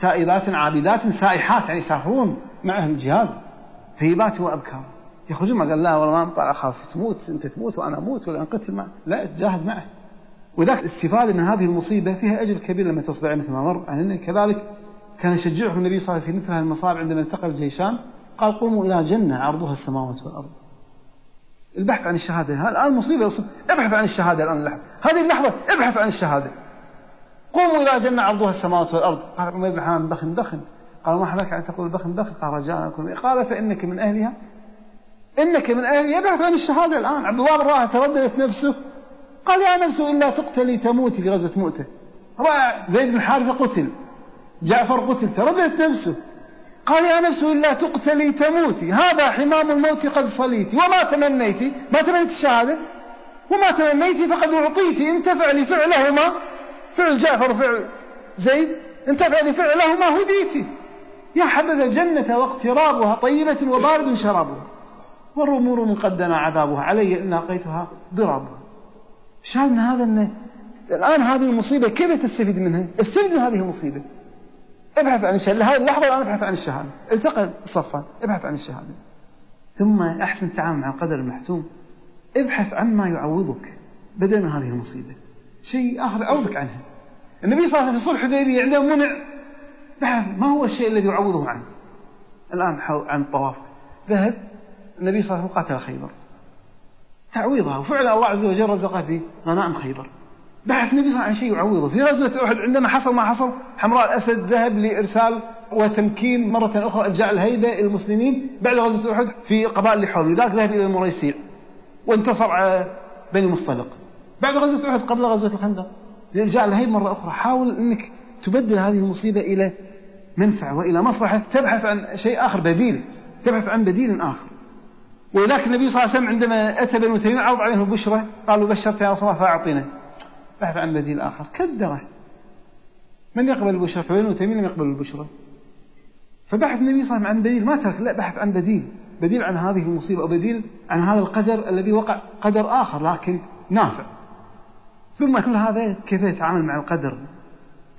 تائبات عابدات سائحات يعني يسافرون معهم الجهاد ثيبات وأبكار. يخرجون ما قال لا والله ما أخاف تموت أنت تموت وأنا أموت ولا أنقتل معه لا تجاهد معه. وذاك الاستفادة من هذه المصيبة فيها أجر كبير لما تصبع مثل ما مر يعني كذلك كان يشجعهم النبي صلى الله عليه وسلم في مثل المصائب عندما انتقل الجيشان قال قوموا إلى جنة عرضها السماوات والأرض. البحث عن الشهادة. الآن مصيبة ابحث عن الشهادة الآن اللحظة هذه اللحظة ابحث عن الشهادة. قوموا إلى جنة عرضها السماوات والأرض. قال عمر بن حمام بخن بخن قال ما حذاك أن تقول بخن بخن قال رجاء قال فإنك من أهلها. إنك من أهلها. ابحث عن الشهادة الآن. عبد الله بن رواحة ترددت نفسه. قال يا نفس إلا تقتلي تموتي في غزوة مؤتة. زيد بن حارثة قتل. جعفر قتل ترددت نفسه. قال يا نفس إلا تقتلي تموتي. هذا حمام الموت قد صليت وما تمنيت ما تمنيت الشهادة؟ وما تمنيت فقد أعطيت انتفع لفعلهما. فعل جعفر وفعل زيد. انتفع لفعلهما. هديت يا حبذا الجنة واقترابها طيبة وبارد شرابها. والأمور مقدنا عذابها. علي إن لقيتها ضرابها. شاهد من هذا أن الآن هذه المصيبة كيف تستفيد منها؟ استفيد من هذه المصيبة. ابحث عن الشهادة. هذه اللحظة الآن ابحث عن الشهادة. التقى الصفان ابحث عن الشهادة. ثم أحسن التعامل مع القدر المحتوم ابحث عن ما يعوضك بدل من هذه المصيبة. شيء آخر يعوضك عنها. النبي صلى الله عليه وسلم في صلح عنده منع. بحث ما هو الشيء الذي يعوضه عنه. الآن عن الطواف. ذهب. النبي صلى الله عليه وسلم قاتل خيبر. تعويضها. وفعلا الله عز وجل رزقه في غنائم خيبر. بحث النبي صلى الله عليه وسلم عن شيء يعوضه. في غزوة أحد عندما حصل ما حصل؟ حمراء الأسد ذهب لإرسال وتمكين مرة أخرى إرجاع الهيبة المسلمين بعد غزوة أحد في قبائل اللي حوله. لذلك ذهب إلى المريسيع وانتصر على بني مصطلق. بعد غزوة أحد قبل غزوة الخندق. لإرجاع الهيبة مرة أخرى. حاول أنك تبدل هذه المصيبة إلى منفعة وإلى مصلحة. تبحث عن شيء آخر بديل. تبحث عن بديل آخر. ولكن النبي صلى الله عليه وسلم عندما أتى بنو تيمية عرض عليهم البشرى قالوا بشرت يا رسول الله فأعطينا بحث عن بديل آخر كدره. من يقبل البشرى؟ فبنو تيمية لم يقبل البشرى. فبحث النبي صلى الله عليه وسلم عن بديل ما ترك لا بحث عن بديل بديل عن هذه المصيبة أو بديل عن هذا القدر الذي وقع قدر آخر لكن نافع. ثم كل هذا كيف يتعامل مع القدر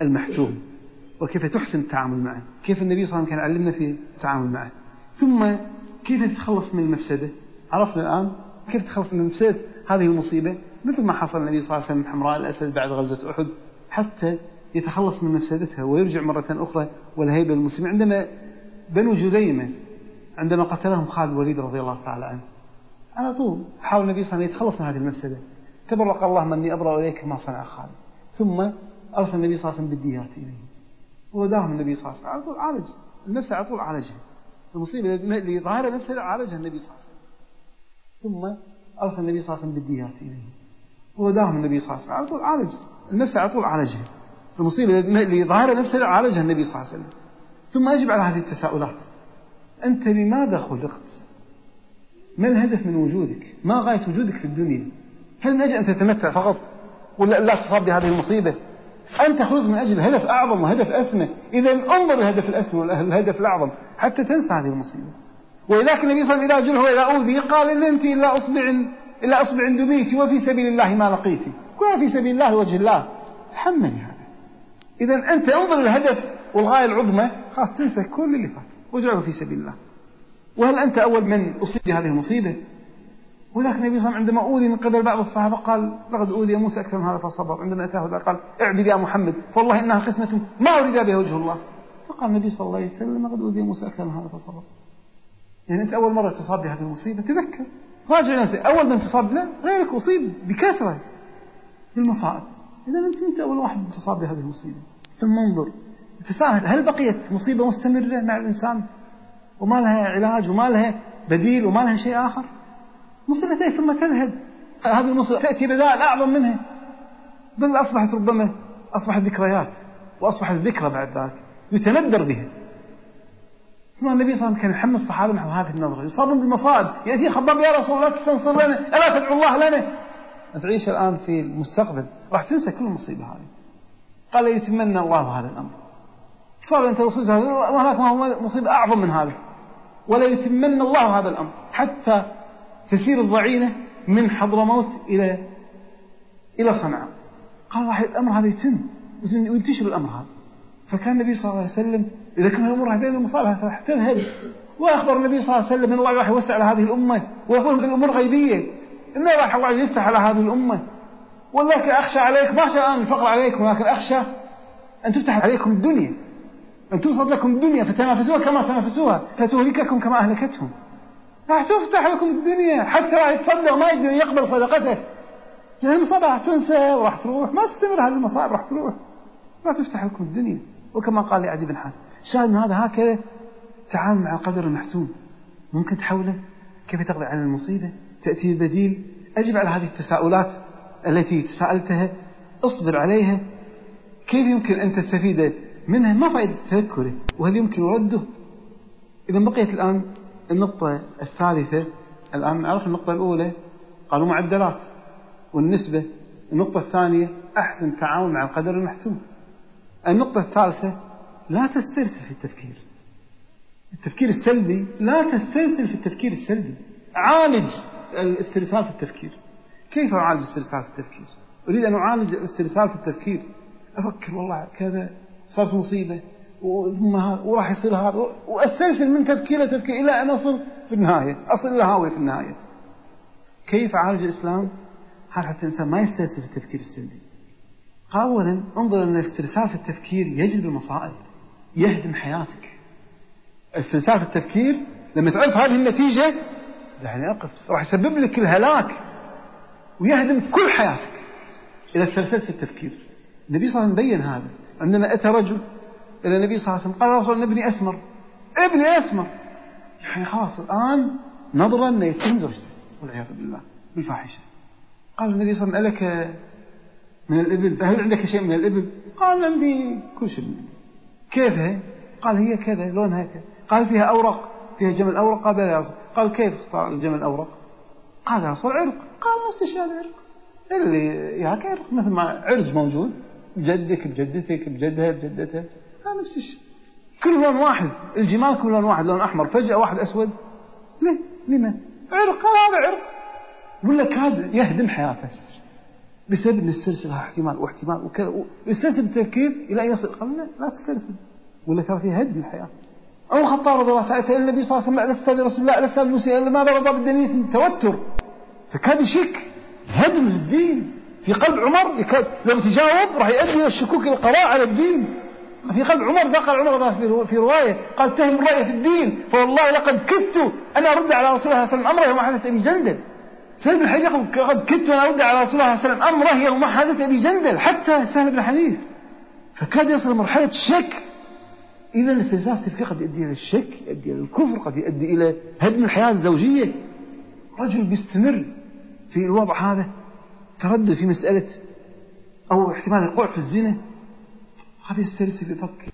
المحتوم؟ وكيف تحسن التعامل معه؟ كيف النبي صلى الله عليه وسلم كان علمنا في التعامل معه؟ ثم كيف تتخلص من المفسدة عرفنا الآن كيف تتخلص من مفسدة هذه المصيبة مثل ما حصل النبي صلى الله عليه وسلم حمراء الأسد بعد غزوة أحد حتى يتخلص من مفسدتها ويرجع مرة أخرى والهيبة المسلمين عندما بنو جذيمة عندما قتلهم خالد الوليد رضي الله تعالى عنه على طول حاول النبي صلى الله عليه وسلم يتخلص من هذه المفسدة. تبرق الله مني أبرأ إليك ما صنع خالد. ثم أرسل النبي صلى الله عليه وسلم بالديات إليه. وداهم النبي صلى الله عليه وسلم على طول عالج النفس على طول عالجها المصيبة اللي ظاهرة نفسها عالجها النبي صلى الله عليه وسلم. ثم أرسل النبي صلى الله عليه وسلم بالديات إليه. وداهم النبي صلى الله عليه وسلم. على طول عالج النفس على طول عالجها المصيبة اللي ظاهرة نفسها عالجها النبي صلى الله عليه وسلم. ثم أجب على هذه التساؤلات. أنت لماذا خلقت؟ ما الهدف من وجودك؟ ما غاية وجودك في الدنيا؟ هل من أجل أن تتمتع فقط؟ ولا لا تصاب بهذه المصيبة؟ أنت خلقت من أجل هدف أعظم وهدف أسمى. إذا انظر الهدف الأسمى والهدف الأعظم حتى تنسى هذه المصيبة. ولذلك النبي صلى الله عليه وسلم إذا جره وإذا أوذي قال إن أنت إلا أصبع إلا أصبع دميت وفي سبيل الله ما لقيت. كلها في سبيل الله وجه الله. تحملي هذا. إذا أنت انظر الهدف والغاية العظمى خلاص تنسى كل اللي فات. واجعله في سبيل الله. وهل أنت أول من أصيب بهذه المصيبة؟ ولكن النبي صلى الله عليه وسلم عندما أوذي من قبل بعض الصحابة قال لقد أوذي موسى أكثر من هذا فصبر. عندما أتاه قال اعبد يا محمد. فوالله إنها قسمة ما أريد بها وجه الله. فقال النبي صلى الله عليه وسلم لقد أوذي موسى أكثر من هذا فصبر. يعني أنت أول مرة تصاب بهذه المصيبة تذكر. راجع نفسك. أول من تصاب لا غيرك أصيب بكثرة بالمصائب إذا أنت أنت أول واحد تصاب بهذه المصيبة. ثم انظر. تساهل. هل بقيت مصيبة مستمرة مع الإنسان؟ وما لها علاج؟ وما لها بديل؟ وما لها شيء آخر؟ مصيبتين ثم تذهب. هذه المصيبة تأتي بدائل أعظم منها. بل أصبحت ربما أصبحت ذكريات وأصبحت ذكرى بعد ذلك. يتندر بها. ثم النبي صلى الله عليه وسلم كان يحمل الصحابة نحو هذه النظرة. يصابون بالمصائب. يأتي خباب يا رسول الله تستنصر لنا. ألا تدعو الله لنا؟ تعيش الآن في المستقبل. راح تنسى كل المصيبة هذه. قال ليتمنى الله هذا الأمر. صار أنت وصلت وهناك مصيبة أعظم من هذا. ولا يتمنى الله هذا الأمر. حتى تسير الضعينة من حضرموت إلى إلى صنعاء. قال راح الأمر هذا يتم. وينتشر الأمر هذا. فكان النبي صلى الله عليه وسلم إذا كان الأمور هذه المصالحة راح تذهب وأخبر النبي صلى الله عليه وسلم أن الله راح يوسع على هذه الأمة ويقول الأمور غيبية. إن راح الله يفتح على هذه الأمة. ولكن أخشى عليك ما شاء الآن الفقر عليكم ولكن أخشى أن تفتح عليكم الدنيا. أن توصل لكم الدنيا فتنافسوها كما تنافسوها فتهلككم كما أهلكتهم. راح تفتح لكم الدنيا حتى راح يتصدق ما يقدر يقبل صدقته لأن المصائب راح تنسى وراح تروح. ما تستمر هذه المصائب راح تروح. ما تفتح لكم الدنيا. وكما قال لي عدي بن حاتم شاهد هذا هكذا. تعامل مع القدر المحسوم ممكن تحوله؟ كيف تقضي على المصيبة؟ تأتي بديل؟ أجب على هذه التساؤلات التي تساءلتها. اصبر عليها. كيف يمكن أن تستفيد منها؟ ما فائدة تذكره وهل يمكن رده؟ إذا بقيت الآن النقطة الثالثة. الآن نعرف النقطة الأولى. قالوا معدلات. والنسبة النقطة الثانية أحسن تعاون مع القدر المحسوم النقطة الثالثة لا تسترسل في التفكير. التفكير السلبي لا تسترسل في التفكير السلبي. عالج الاسترسال في التفكير. كيف أعالج الاسترسال في التفكير؟ أريد أن أعالج الاسترسال في التفكير. أفكر والله كذا صارت مصيبة وراح يصير هذا. وأسترسل من تفكير لتفكير إلى أن أصل في النهاية، أصل إلى هاوية في النهاية. كيف عالج الإسلام؟ هذا حتى الإنسان ما يسترسل في التفكير السلبي. اولا انظر أن الاسترسال في التفكير يجلب المصائب. يهدم حياتك. في التفكير لما تعرف هذه النتيجة يعني أقف راح يسبب لك الهلاك ويهدم كل حياتك. اذا استرسلت في التفكير. النبي صلى الله عليه وسلم بين هذا. عندما أتى رجل إلى النبي صلى الله عليه وسلم قال رسول ابني أسمر. ابني أسمر. يعني خلاص الآن نظرا أنه يتم زوجته والعياذ بالله بالفاحشة. قال النبي صلى الله عليه وسلم ألك من الإبل؟ هل عندك شيء من الإبل؟ قال عندي كل شيء من الإبل. كيف هي قال هي كذا لونها كذا. قال فيها أورق فيها جمل أورق قال يا رسول. قال كيف اختار الجمل الأورق قال رسول عرق. قال الشيء العرق اللي ياك عرق مثل ما عرج موجود. بجدك بجدتك بجدها بجدتها. نفس الشيء كل لون واحد. الجمال كل لون واحد لون أحمر. فجأة واحد أسود. ليه؟ لمن عرق هذا عرق. ولا كاد يهدم حياته. بسبب نسترسل احتمال واحتمال وكذا. ويسترسل التفكير إلى أن يصل. قال لا تسترسل ولا ترى فيه هدم الحياة. أو الخطاب رضي الله عنه النبي صلى الله عليه وسلم لست رسول الله لست المسيء لماذا رضى بالدنيا توتر فكاد يشك. هدم للدين. في قلب عمر يكاد لو تجاوب راح يؤدي إلى الشكوك إلى القضاء على الدين. في قلب عمر ذكر عمر في رواية. قال اتهم الرأي في الدين. فوالله لقد كدت أن أرد على رسول الله صلى الله عليه وسلم أمره يوم حدث أبي جندل سهل بن حنيف قد كدت أن أرد على رسول الله صلى الله عليه وسلم. أمره يوم حدث أبي جندل حتى سهل بن حنيف فكاد يصل مرحلة الشك إذا الاستنزاف تلك قد يؤدي إلى الشك يؤدي إلى الكفر قد يؤدي إلى هدم الحياة الزوجية. رجل بيستمر في الوضع هذا تردد في مسألة أو احتمال الوقوع في الزنا. هذا يسترسل يفكر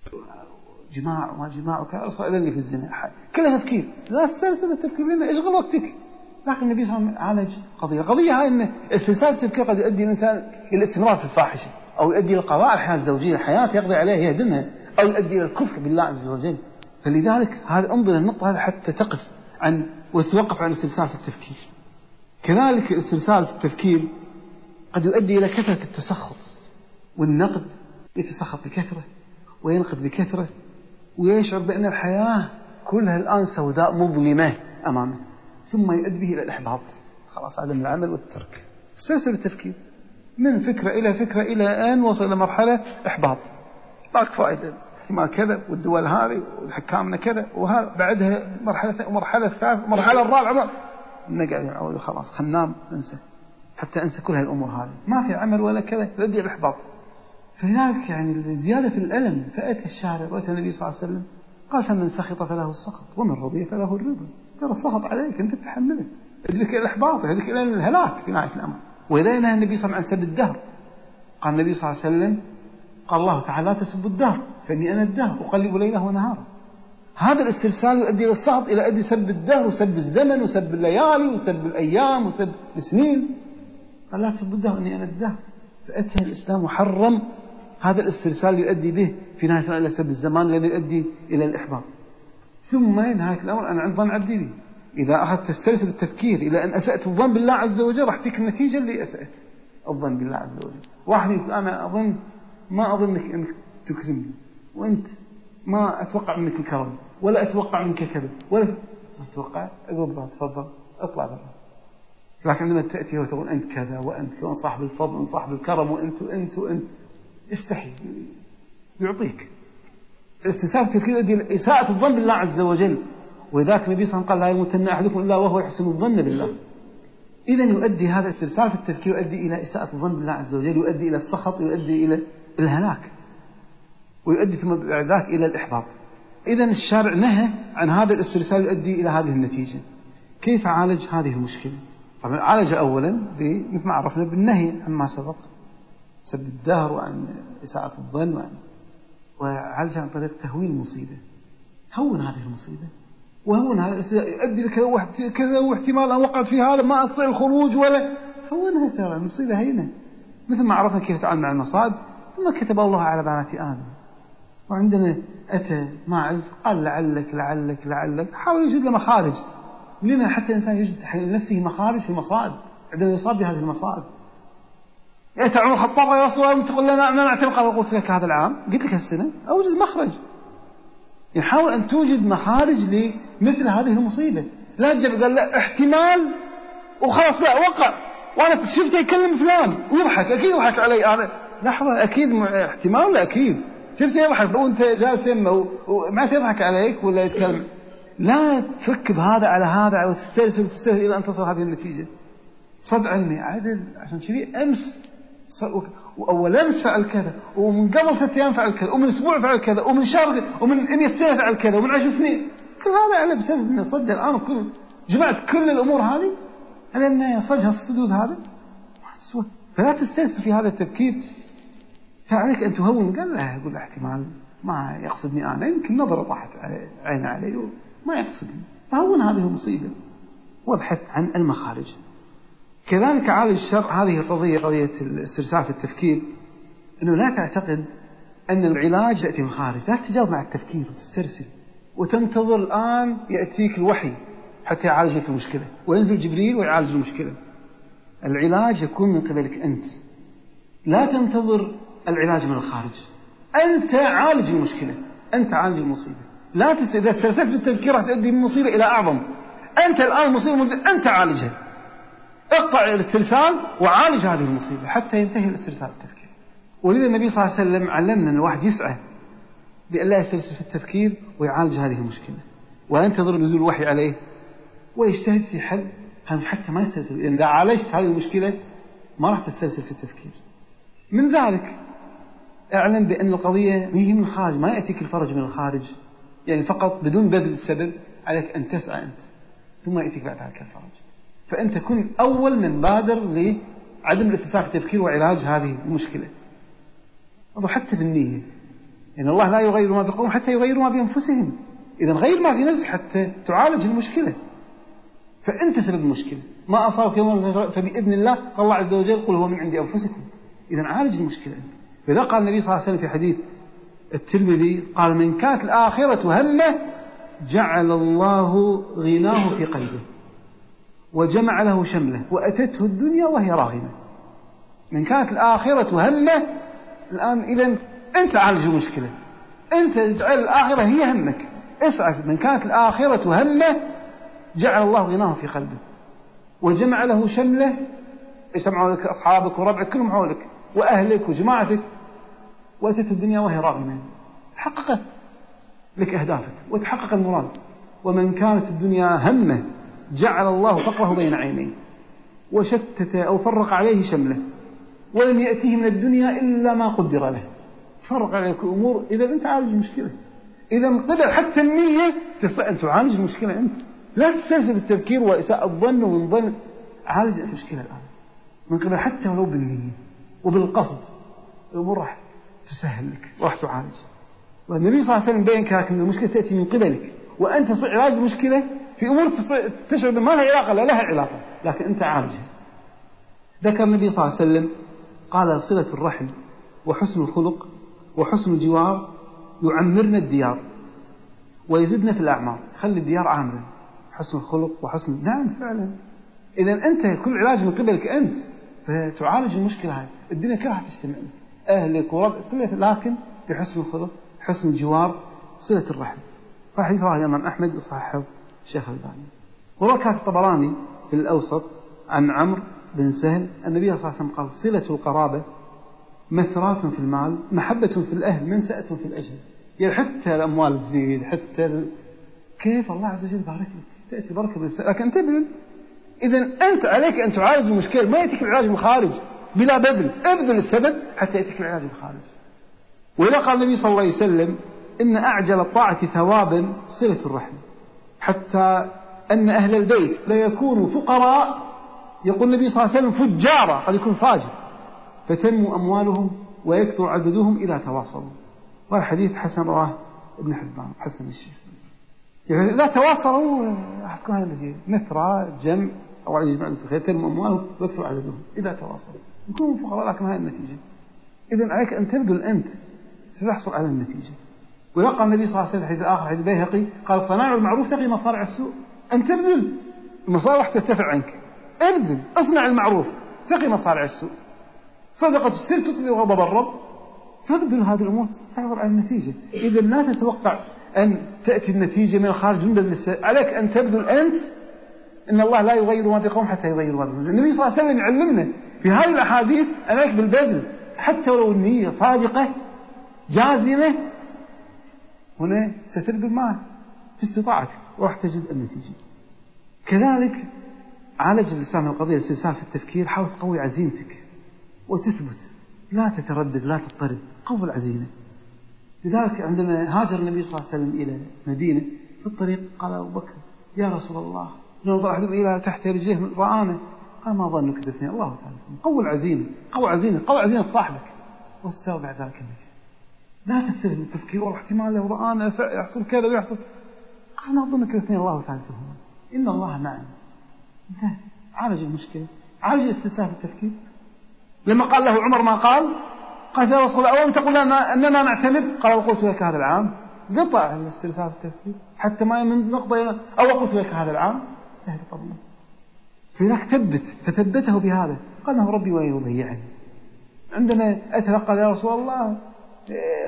جماع وما جماع وكذا صار في الزنا. كلها تفكير. لا تسترسل التفكير لأنه اشغل وقتك لكن النبي صلى الله عليه وسلم عالج قضية. القضية هاي أن استرسال التفكير قد يؤدي الإنسان إلى الاستمرار في الفاحشة أو يؤدي إلى قضاء الحياة الزوجية الحياة يقضي عليها يهدمها أو يؤدي إلى الكفر بالله عز وجل. فلذلك هذا انظر النقطة هذه حتى تقف عن وتتوقف عن الاسترسال في التفكير. كذلك الاسترسال في التفكير قد يؤدي إلى كثرة التسخط والنقد يتسخط بكثرة وينقد بكثرة ويشعر بأن الحياة كلها الآن سوداء مظلمة أمامه. ثم يؤدي به إلى الإحباط. خلاص عدم العمل والترك. سلسلة التفكير؟ من فكرة إلى فكرة إلى أن وصل إلى مرحلة إحباط. ماك فائدة احتمال كذا والدول هذه وحكامنا كذا وهذا بعدها مرحلة مرحلة الثالثة المرحلة الرابعة نقعد نعود خلاص خلنا ننام ننسى حتى أنسى كل هالأمور هذه. ما في عمل ولا كذا يؤدي إلى الإحباط. فهناك يعني زيادة في الألم. فأتى الشارع وأتى النبي صلى الله عليه وسلم قال فمن سخط فله السخط ومن رضي فله الرضا. ترى السخط عليك أنت تتحمله يهديك إلى الإحباط يهديك إلى الهلاك في نهاية الأمر. وإذا نهى النبي صلى الله عليه وسلم عن سب الدهر. قال النبي صلى الله عليه وسلم قال الله تعالى لا تسبوا الدهر فإني أنا الدهر أقلب ليله ونهاره هذا الاسترسال يؤدي إلى السخط إلى أدي سب الدهر وسب الزمن وسب الليالي وسب الأيام وسب السنين. قال لا تسبوا الدهر إني أنا الدهر. فأتى الإسلام وحرم هذا الاسترسال يؤدي به في نهاية إلى سب الزمان الذي يؤدي إلى الإحباط. ثم نهاية الأمر أنا عند ظن عبدي بي إذا أخذت تسترسل التفكير إلى أن أسأت الظن بالله عز وجل راح تجيك النتيجة اللي أسأت الظن بالله عز وجل. واحد يقول أنا أظن ما أظنك أنك تكرمني. وأنت ما أتوقع منك الكرم ولا أتوقع منك كذا ولا أتوقع أقول تفضل اطلع برا. لكن عندما تأتي وتقول أنت كذا وأنت صاحب الفضل وأنت صاحب الكرم وأنت وأنت وأنت استحي يعطيك. استنساخ التفكير يؤدي إساءة الظن بالله عز وجل. ولذلك النبي صلى الله عليه وسلم قال لا يموتن أحدكم إلا وهو يحسن الظن بالله. إذا يؤدي هذا استرسال التفكير يؤدي إلى إساءة الظن بالله عز وجل يؤدي إلى السخط يؤدي إلى الهلاك ويؤدي ثم بعد ذلك إلى الإحباط. إذا الشارع نهى عن هذا الاسترسال يؤدي إلى هذه النتيجة. كيف عالج هذه المشكلة؟ طبعا عالج أولا مثل ما عرفنا بالنهي عما سبق. سب الدهر وعن إساءة الظن وعن وعالج عن طريق تهوين المصيبة. هون هذه المصيبة. وهون هذا يؤدي كذا واحتمال أن وقعت في هذا ما أستطيع الخروج ولا هونها ترى المصيبة هينة. مثل ما عرفنا كيف تعامل مع المصائب ثم كتب الله على بنات آدم. وعندنا أتى ماعز قال لعلك لعلك لعلك حاول يجد له مخارج لما حتى الإنسان يجد لنفسه مخارج في المصائب عندما يصاب بهذه المصائب. يأتي عمر الخطاب يا رسول الله تقول لنا ما نعتمد قال قلت لك هذا العام. قلت لك هالسنة أوجد مخرج. يعني حاول أن توجد مخارج لمثل هذه المصيبة. لا تجيب قال لا احتمال وخلاص لا وقع. وأنا شفته يكلم فلان ويضحك أكيد يضحك علي أنا لحظة أكيد احتمال ولا أكيد. شفته يضحك وأنت جالس يمه وما يضحك عليك ولا يتكلم. لا تفك بهذا على هذا وتسترسل وتسترسل إلى أن تصل هذه النتيجة. صد علمي عدل عشان كذي أمس وأول أمس فعل كذا ومن قبل ثلاث أيام فعل كذا ومن أسبوع فعل كذا ومن شهر ومن 100 سنة فعل كذا ومن 10 سنين. كل هذا على بسبب أنه صد الآن كل جمعت كل الأمور هذه على أنه صدها الصدود هذا فلا تسترسل في هذا التفكير. فعليك أن تهون. قال لا يقول احتمال ما يقصدني أنا. يمكن نظرة طاحت عين علي ما يقصدني. فهون هذه المصيبة. وابحث عن المخارج. كذلك عالج الشرع هذه القضية قضية الاسترسال في التفكير أنه لا تعتقد أن العلاج يأتي من خارج لا تتجاوب مع التفكير وتسترسل وتنتظر الآن يأتيك الوحي حتى يعالج لك المشكلة وينزل جبريل ويعالج المشكلة. العلاج يكون من قبلك أنت. لا تنتظر العلاج من الخارج. أنت عالج المشكلة أنت عالج المصيبة. لا تس... إذا استرسلت بالتفكير راح تؤدي المصيبة إلى أعظم. أنت الآن مصيبة أنت عالجها. اقطع الاسترسال وعالج هذه المصيبة حتى ينتهي الاسترسال التفكير. ولذا النبي صلى الله عليه وسلم علمنا أن الواحد يسعى بأن لا يسترسل في التفكير ويعالج هذه المشكلة. وينتظر نزول الوحي عليه. ويجتهد في حل. حتى ما يسترسل. لأن إذا عالجت هذه المشكلة ما راح تسترسل في التفكير. من ذلك أعلم بأن القضية هي من الخارج. ما يأتيك الفرج من الخارج. يعني فقط بدون بذل السبب عليك أن تسعى أنت. ثم يأتيك بعد ذلك الفرج. فأنت كن أول من بادر لعدم الاستساغ في التفكير وعلاج هذه المشكلة. وحتى بالنية. يعني الله لا يغير ما بقوم حتى يغيروا ما بأنفسهم. إذا غير ما في نفسك حتى تعالج المشكلة. فأنت سبب المشكلة. ما أصابك يوم فبإذن الله قال الله عز وجل قل هو من عند أنفسكم. إذا عالج المشكلة. فإذا قال النبي صلى الله عليه وسلم في حديث الترمذي قال من كانت الآخرة همة جعل الله غناه في قلبه. وجمع له شمله وأتته الدنيا وهي راغمة. من كانت الآخرة همه الآن إذا أنت عالج المشكلة أنت اجعل الآخرة هي همك. اسعى من كانت الآخرة همه جعل الله غناه في قلبه. وجمع له شمله يجمع لك أصحابك وربعك كلهم حولك وأهلك وجماعتك. وأتت الدنيا وهي راغمة. حققت لك أهدافك وتحقق المراد. ومن كانت الدنيا همه جعل الله فقره بين عينيه وشتت أو فرق عليه شمله ولم يأتيه من الدنيا إلا ما قدر له. فرق عليك أمور إذا أنت عالج المشكلة إذا قدر حتى النية تعالج المشكلة أنت. لا تسترسل بالتفكير وإساءة الظن ومن ظن عالج أنت المشكلة الآن. من قبل حتى ولو بالنية وبالقصد. الأمور راح تسهل لك. وراح تعالج. والنبي صلى الله عليه وسلم بين أن المشكلة تأتي من قبلك. وأنت علاج المشكلة في أمور تشعر ما لها علاقة لا لها علاقة لكن أنت عالجها ذكر النبي صلى الله عليه وسلم قال صلة الرحم وحسن الخلق وحسن الجوار يعمرنا الديار ويزدنا في الأعمار. خلي الديار عامرة. حسن الخلق وحسن نعم فعلا. إذا أنت كل علاج من قبلك أنت فتعالج المشكلة هاي. الدنيا كلها تجتمع. أهلك ورب لكن بحسن الخلق حسن الجوار صلة الرحم. فحديث رواه الإمام أحمد وصححه الشيخ الباني وروى الطبراني في الأوسط عن عمرو بن سهل. النبي صلى الله عليه وسلم قال صلة القرابة مثرات في المال محبة في الأهل منسأة في الأجل. يعني حتى الأموال تزيد حتى ال... كيف الله عز وجل بارك لك؟ تأتي بركة بالسلام لكن تبذل إذا أنت عليك أن تعالج المشكلة. ما يأتيك العلاج من الخارج بلا بذل. ابذل السبب حتى يأتيك العلاج من الخارج وإذا قال النبي صلى الله عليه وسلم إن أعجل الطاعة ثوابا صلة الرحم. حتى أن أهل البيت لا يكونوا فقراء. يقول النبي صلى الله عليه وسلم فجارا قد يكون فاجر. فتنمو أموالهم ويكثر عددهم إذا تواصلوا وهذا حديث حسن رواه ابن حبان حسن الشيخ. يعني إذا تواصلوا حتكون هذه النتيجة نثرى جمع أو يجمع تنمو أموالهم ويكثر عددهم إذا تواصلوا يكونوا فقراء لكن هذه النتيجة. إذا عليك أن تبذل أنت ستحصل على النتيجة. ويقع النبي صلى الله عليه وسلم حديث آخر حديث البيهقي قال صناع المعروف تقي مصارع السوء. أن تبذل المصالح ترتفع عنك. ابذل اصنع المعروف تقي مصارع السوء. صدقة السر تطفئ غضب الرب. فابذل هذه الأمور تحصل على النتيجة. إذا لا تتوقع أن تأتي النتيجة من الخارج جندا عليك أن تبذل أنت. إن الله لا يغير ما بقوم حتى يغيروا ما بقوم النبي صلى الله عليه وسلم يعلمنا في هذه الأحاديث عليك بالبذل. حتى ولو النية صادقة جازمة هنا ستبذل ما في استطاعتك وراح تجد النتيجة كذلك عالج الإنسان القضية الاستنساخ في التفكير حاول تقوي عزيمتك. وتثبت. لا تتردد لا تضطرب. قوي العزيمة. لذلك عندما هاجر النبي صلى الله عليه وسلم إلى مدينة في الطريق قال أبو بكر يا رسول الله ننظر أحدهم إلى تحت رجليه رآنا قال ما ظنك باثنين الله تعالى قوي العزيمة قوي عزيمة قوي عزيمة صاحبك. واستوعب ذلك النبي. لا تستسلم التفكير والله احتمال لو رآنا يحصل كذا ويحصل. قال ما ظنك باثنين الله تعالى إن الله معنا. انتهى. عالج المشكلة. عالج استسلام التفكير. لما قال له عمر ما قال؟ قال يا رسول الله أولم تقول أننا نعتمد؟ قال وقلت لك هذا العام. قطع الاسترسال التفكير. حتى ما من نقطة أو قلت لك هذا العام. انتهت القضية. فلذلك ثبت فثبته بهذا. قال له ربي ولا يضيعني عندما أتلقى يا رسول الله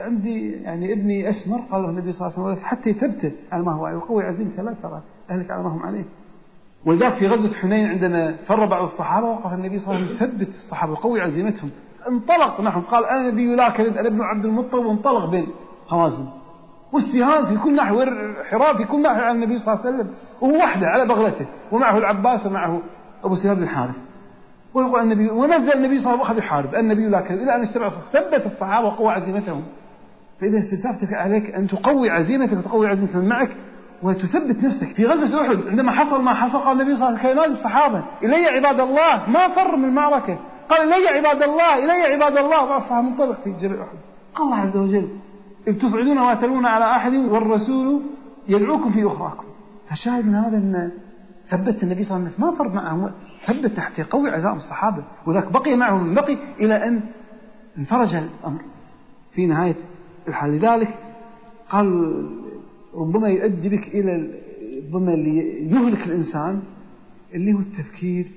عندي يعني ابني أسمر قال له النبي صلى الله عليه وسلم حتى يثبته على ما هو؟ ويقوي عزيمته لا ترى. أهلك على ما هم عليه. ولذلك في غزوة حنين عندما فر بعض الصحابة وقف النبي صلى الله عليه وسلم يثبت الصحابة وقوي عزيمتهم. انطلق نحن قال أنا نبي لا كذب أنا ابن عبد المطلب وانطلق بين هوازن والسهام في كل ناحية والحراب في كل ناحية على النبي صلى الله عليه وسلم. وهو وحده على بغلته. ومعه العباس ومعه أبو سهام بن الحارث ويقول النبي ونزل النبي صلى الله عليه وسلم يحارب. النبي لا كذب. إلى أن اشتبع ثبت الصحابة وقوى عزيمتهم. فإذا استنسافتك عليك أن تقوي عزيمتك وتقوي عزيمة من معك وتثبت نفسك في غزوة أحد. عندما حصل ما حصل قال النبي صلى الله عليه وسلم الصحابة. إلي عباد الله. ما فر من المعركة قال إلي عباد الله إلي عباد الله. بعض الصحابة منطلق في جبل أحد. قال الله عز وجل إذ تصعدون وتلون على أحد والرسول يدعوكم في أخراكم. فالشاهد من هذا أن ثبت النبي صلى الله عليه وسلم ما فر معهم. ثبت تحت قوي عزائم الصحابة وذاك بقي معهم بقي إلى أن انفرج الأمر في نهاية الحال لذلك قال ربما يؤدي بك إلى ربما اللي يهلك الإنسان اللي هو التفكير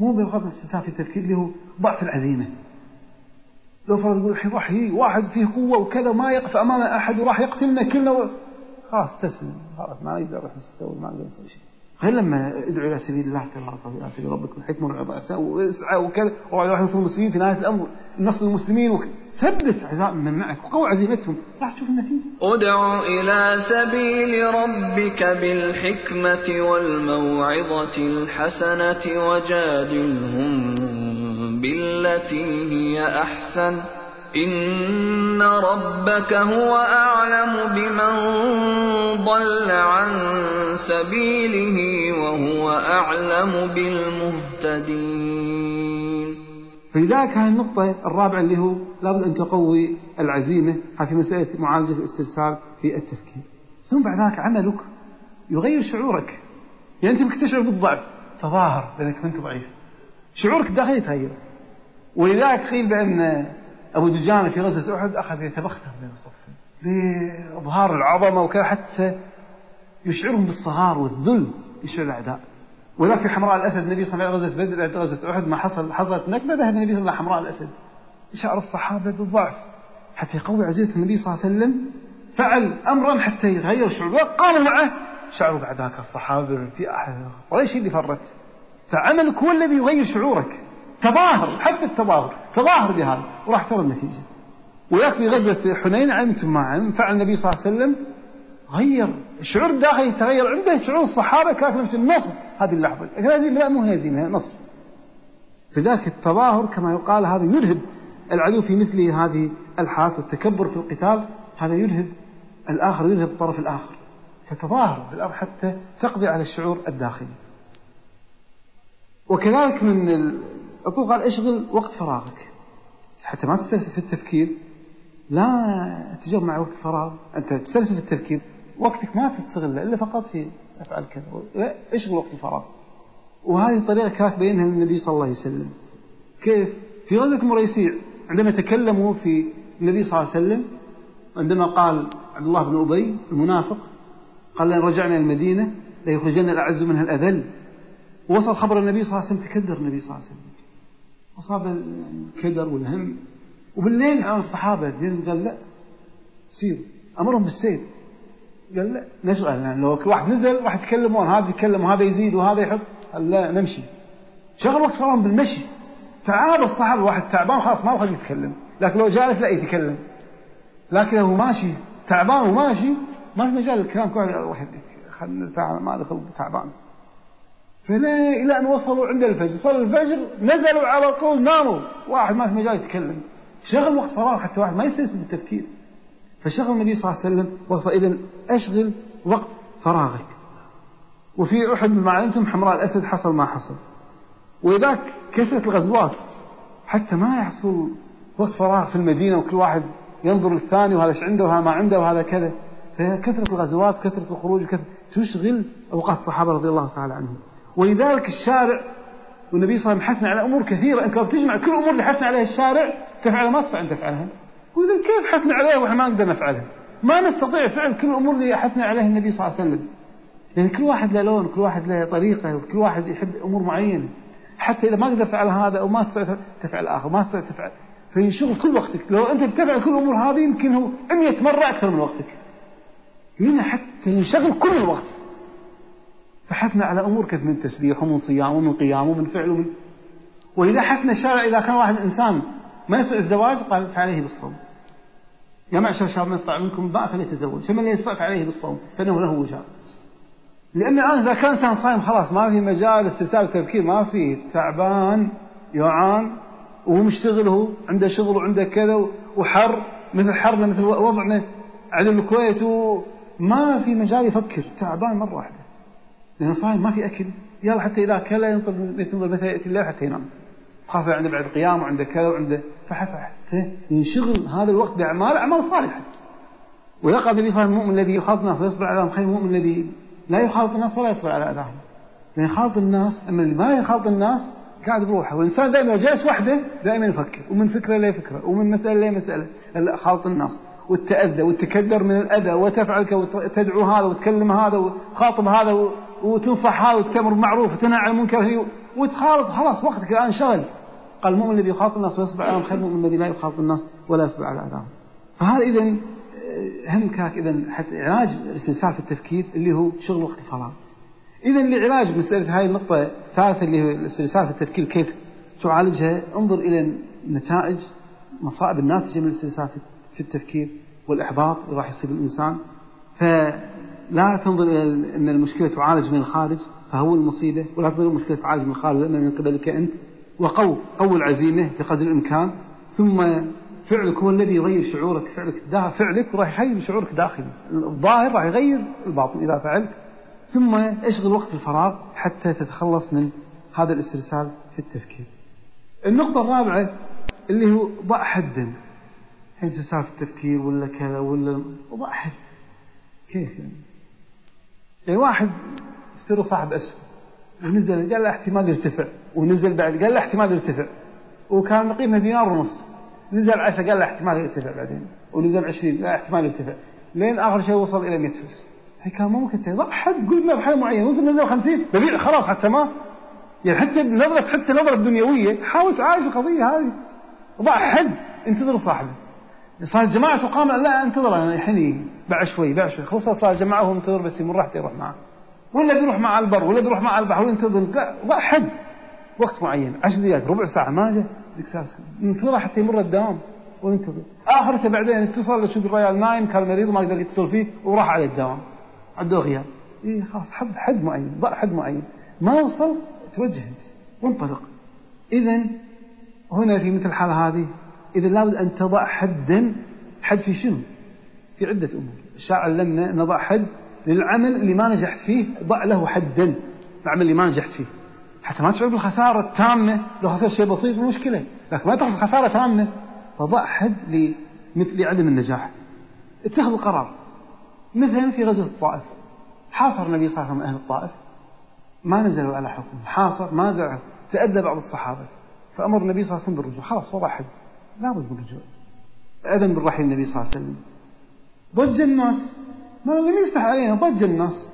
مو بغض استنساخ التفكير اللي هو ضعف العزيمة لو فرض يقول الحين راح واحد فيه قوة وكذا ما يقف أمام أحد وراح يقتلنا كلنا. خلاص تسلم خلاص ما يقدر يسوي ما يقدر يسوي شيء غير لما ادعو إلى سبيل الله تبارك وتعالى إلى سبيل ربك بالحكمه والعظه واسعى وكذا وراح ينصر المسلمين في نهاية الأمر نصر المسلمين وكذا ثبت عزاء من معك وقوي عزيمتهم. راح تشوف النتيجة. ادع إلى سبيل ربك بالحكمة والموعظة الحسنة وجادلهم بالتي هي أحسن. إن ربك هو أعلم بمن ضل عن سبيله وهو أعلم بالمهتدين. فلذلك هذه النقطة الرابعة اللي هو لابد أن تقوي العزيمة في مسألة معالجة الاسترسال في التفكير. ثم بعد ذلك عملك يغير شعورك. يعني أنت ممكن تشعر بالضعف تظاهر لأنك أنت ضعيف. شعورك الداخلي يتغير. ولذلك قيل بأن أبو دجانة في غزوة أحد أخذ يتبختر بين الصفين بإظهار العظمة وكذا حتى يشعرهم بالصغار والذل يشعر الأعداء. وذاك في حمراء الأسد النبي صلى الله عليه وسلم غزوة بدر غزوة أحد ما حصل حصلت نكبة ذهب النبي صلى الله عليه وسلم حمراء الأسد. شعر الصحابة بالضعف حتى يقوي عزيزة النبي صلى الله عليه وسلم فعل أمرا حتى يغير شعور وقاموا معه شعروا بعد ذاك الصحابة أحد وليش اللي فرت. فعملك هو الذي يغير شعورك. تظاهر حتى التظاهر. تظاهر بهذا وراح ترى النتيجة. وياك في غزوة حنين علمتم ما علم فعل النبي صلى الله عليه وسلم غير الشعور الداخلي تغير عنده شعور الصحابة كانت نفس النص. هذه اللحظة. هذه لا مو هزيمة نص. فذاك التظاهر كما يقال هذا يرهب العدو في مثل هذه الحالات والتكبر في القتال هذا يرهب الآخر يرهب الطرف الآخر. فتظاهر في الأرض حتى تقضي على الشعور الداخلي. وكذلك من العقوق قال اشغل وقت فراغك. حتى ما تسترسل في التفكير لا تجمع مع وقت فراغ. أنت تسترسل في التفكير وقتك ما تستغله إلا فقط في أفعال كذا. اشغل وقت الفراغ. وهذه الطريقة كانت بينها النبي صلى الله عليه وسلم. كيف؟ في غزوة مريسيع عندما تكلموا في النبي صلى الله عليه وسلم عندما قال عبد الله بن أبي المنافق قال لئن رجعنا المدينة ليخرجن الأعز منها الأذل. وصل خبر النبي صلى الله عليه وسلم تكدر النبي صلى الله عليه وسلم. أصاب الكدر والهم. وبالليل على الصحابة قال لا سيروا أمرهم بالسير. قال لا نشغل يعني لو واحد نزل راح يتكلمون هذا يتكلم وهذا يزيد وهذا يحط قال لا نمشي. شغل وقت فراغ بالمشي. تعب الصحابة الواحد تعبان خلاص ما بغى يتكلم. لكن لو جالس لا يتكلم. لكن لو ماشي تعبان وماشي ما في مجال الكلام. كل واحد خلنا ما دخل تعبان. فلا إلى أن وصلوا عند الفجر. صلوا الفجر نزلوا على طول ناموا. واحد ما في مجال يتكلم. شغل وقت فراغ حتى واحد ما يستلزم بالتفكير. فشغل النبي صلى الله عليه وسلم وقت إذا أشغل وقت فراغك. وفي أحد ما علمتم حمراء الأسد حصل ما حصل. وذاك كثرة الغزوات. حتى ما يحصل وقت فراغ في المدينة وكل واحد ينظر للثاني وهذا إيش عنده وهذا ما عنده وهذا كذا. فكثرة الغزوات كثرة الخروج كثرة. تشغل أوقات الصحابة رضي الله تعالى عنهم. ولذلك الشارع والنبي صلى الله عليه وسلم حثنا على أمور كثيرة. أنت لو تجمع كل الأمور اللي حثنا عليها الشارع تفعلها. ما تستطيع أن تفعلها وإذا كيف حثنا عليها وإحنا ما نقدر نفعلها؟ ما نستطيع فعل كل الأمور اللي حثنا عليها النبي صلى الله عليه وسلم. لأن كل واحد له لون كل واحد له طريقة وكل واحد يحب أمور معينة. حتى إذا ما تقدر تفعل هذا أو ما تستطيع تفعل آخر ما تستطيع تفعل. فينشغل كل وقتك. لو أنت بتفعل كل الأمور هذه يمكن هو 100 مرة أكثر من وقتك. هنا حتى ينشغل كل الوقت. فحثنا على أمور كثير من تسبيح ومن صيام ومن قيام ومن فعل ومن وإذا حثنا الشارع إذا كان واحد إنسان ما يستطيع الزواج قال فعليه بالصوم. يا معشر الشباب من يستطيع منكم الباء فليتزوج. فمن يستطيع فعليه بالصوم فإنه له وجاء لأن الآن إذا كان إنسان صايم خلاص ما في مجال استرسال التفكير ما في تعبان يعان وهو مشتغل هو عنده شغل وعنده كذا وحر مثل حرنا مثل وضعنا على الكويت وما في مجال يفكر. تعبان مرة واحدة. لأنه صايم ما في أكل. يلا حتى إذا كلا ينظر متى يأتي الليل حتى ينام. خاصة عنده بعد قيام وعنده كذا وعنده فحتى ينشغل هذا الوقت بأعمال أعمال صالحة. ويقع النبي صلى المؤمن الذي يخالط الناس ويصبر على خير المؤمن الذي لا يخالط الناس ولا يصبر على أذاهم. لأن يخالط الناس أما اللي ما يخالط الناس قاعد بروحه. والإنسان دائما جالس وحده دائما يفكر. ومن فكرة لا فكرة ومن مسألة لا مسألة. خالط الناس. والتأذى والتكدر من الأذى وتفعل وتدعو هذا وتكلم هذا وتخاطب هذا وتنصح هذا وتأمر بالمعروف وتنهى عن المنكر وتخالط خلاص وقتك الآن شغل. قال المؤمن الذي يخاطب الناس ويصبر عليهم خير المؤمن الذي لا يخاطب الناس ولا يصبر على أذاهم فهذا إذا هم كاك إذا حتى علاج الاستنساخ في التفكير اللي هو شغل وقت الفراغ إذا لعلاج مسألة هاي النقطة الثالثة اللي هو الاستنساخ في التفكير كيف تعالجها انظر إلى نتائج مصائب الناتجة من الاستنساخ في التفكير والإحباط اللي راح يصيب الإنسان فلا تنظر إلى أن المشكلة تعالج من الخارج فهو المصيبة ولا تنظر المشكلة تعالج من الخارج لأن من قبلك أنت. وقو قو العزيمة بقدر الإمكان. ثم فعلك هو الذي يغير شعورك فعلك ده فعلك راح يغير شعورك داخلي. الظاهر راح يغير الباطن إذا فعلت. ثم اشغل وقت الفراغ حتى تتخلص من هذا الاسترسال في التفكير. النقطة الرابعة اللي هو ضع حدا. حين تسال في التفكير ولا كذا ولا؟ ضع حد. كيف يعني؟ يعني واحد اشترى صاحب اسهم ونزل قال له احتمال يرتفع. ونزل بعد قال له احتمال يرتفع. وكان قيمة دينار ونص. نزل 10 قال له احتمال يرتفع بعدين. ونزل 20 لا احتمال يرتفع. لين آخر شيء وصل إلى 100 فلس. كان ممكن ضع حد قول لنا بحال معين وصل نزل 50 ببيع خلاص حتى ما. يعني حتى نظرة حتى نظرة دنيوية. حاول تعايش القضية هذه. ضع حد. انتظر صاحبه. صار جماعة وقام لا انتظر أنا الحين باع شوي باع شوي. خلص صار وهو منتظر بس يمر راحته يروح معه. ولا بيروح مع البر ولا بيروح مع البحر وينتظر ضع حد. وقت معين 10 دقائق ربع ساعة ما جاء. ننتظر حتى يمر الدوام. وننتظر اخرته بعدين اتصل شوف الرجال نايم كان مريض ما يقدر يتصل فيه وراح على الدوام. عنده غياب. اي خلاص حد حد معين ضع حد معين. ما وصل توجه. وانطلق. اذا هنا في مثل الحالة هذه إذا لابد أن تضع حدا. حد في شنو؟ في عدة أمور. الشاعر علمنا نضع حد للعمل اللي ما نجحت فيه ضع له حدا العمل اللي ما نجحت فيه. حتى ما تشعر بالخسارة التامة. لو خسرت شيء بسيط مشكلة لكن ما تحصل خسارة تامة. فضع حد لعدم النجاح. اتخذ قرار. مثلا في غزوة الطائف. حاصر النبي صلى الله عليه وسلم أهل الطائف. ما نزلوا على حكم. حاصر ما نزل تأذى بعض الصحابة. فأمر النبي صلى الله عليه وسلم بالرجوع. خلاص وضع حد. لابد من الرجوع أذن بالرحيل النبي صلى الله عليه وسلم. ضج الناس. ما لم يفتح علينا ضج الناس.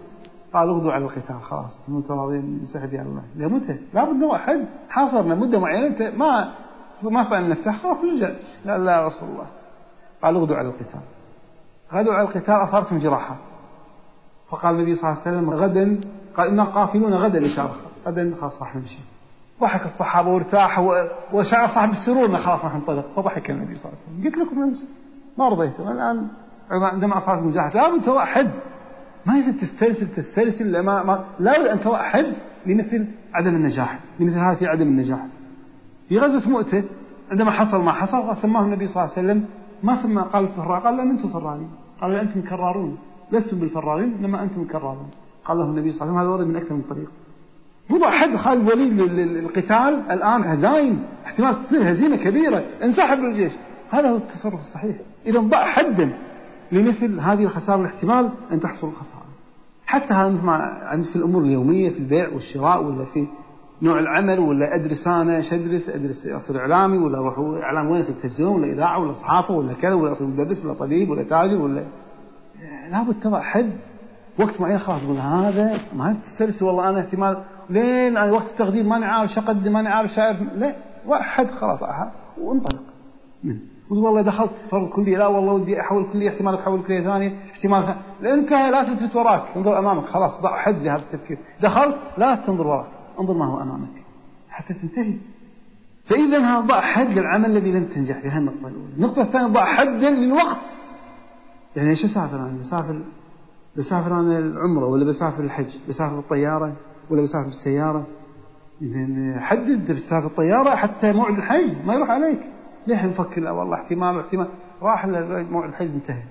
قال اغدوا على القتال خلاص. أنتم راضين نسحب يا الله. يا متى لابد نوع حد حاصرنا مدة معينة ما ما فعلنا نفتح خلاص نرجع. لا لا يا رسول الله. قال اغدوا على القتال. غدوا على القتال اصابتهم جراحة. فقال النبي صلى الله عليه وسلم غدا قال أنا قافلون غدا الله غدا خلاص راح نمشي. ضحك الصحابة وارتاحوا وشعر صاحب السرور خلاص راح ننطلق فضحك النبي صلى الله عليه وسلم. قلت لكم أمس ما رضيتم. الآن عندما أصابت المجاهدة لابد تضع حد ما يصير تسترسل تسترسل ما ما لابد أن تضع حد لمثل عدم النجاح لمثل في عدم النجاح. في غزوة مؤتة عندما حصل ما حصل سماه النبي صلى الله عليه وسلم ما سمى قال الفرار قال لا أنتم فرارين. قال أنتم كرارون. لستم بالفرارين إنما أنتم كرارون. قال له النبي صلى الله عليه وسلم هذا ورد من أكثر من طريق. وضع حد خالد الوليد للقتال الآن هزايم احتمال تصير هزيمة كبيرة. انسحب الجيش هذا هو التصرف الصحيح. إذا ضع حدا. لمثل هذه الخسارة الاحتمال أن تحصل الخسارة حتى هذا في الأمور اليومية في البيع والشراء ولا في نوع العمل ولا أدرس أنا إيش أدرس؟ أصير إعلامي ولا أروح إعلام وين؟ التلفزيون ولا إذاعة ولا صحافة ولا كذا ولا أصير مدرس ولا طبيب ولا تاجر ولا لابد تضع حد وقت معين خلاص تقول هذا ما تسترسل والله أنا احتمال. لين أنا وقت التقدير ماني عارف شو أقدم ماني عارف شايف لا واحد خلاص وانطلق. منه والله دخلت صار كلية لا والله ودي أحول كلية احتمال أحول كلية ثانية احتمال انت لا تلتفت وراك. انظر أمامك خلاص ضع حد لهذا التفكير. دخلت لا تنظر وراك. انظر ما هو أمامك. حتى تنتهي. فإذا ضع حد للعمل الذي لم تنجح. في هالنقطة الأولى. النقطة الثانية ضع حدا للوقت. يعني إيش أسافر أنا؟ بسافر بسافر أنا العمره ولا بسافر الحج؟ بسافر بالطياره ولا بسافر بالسياره؟ حدد بسافر الطيارة حتى موعد الحج. ما يروح عليك. ليه نفكر؟ لا والله احتمال احتمال. راح موعد الحج انتهى.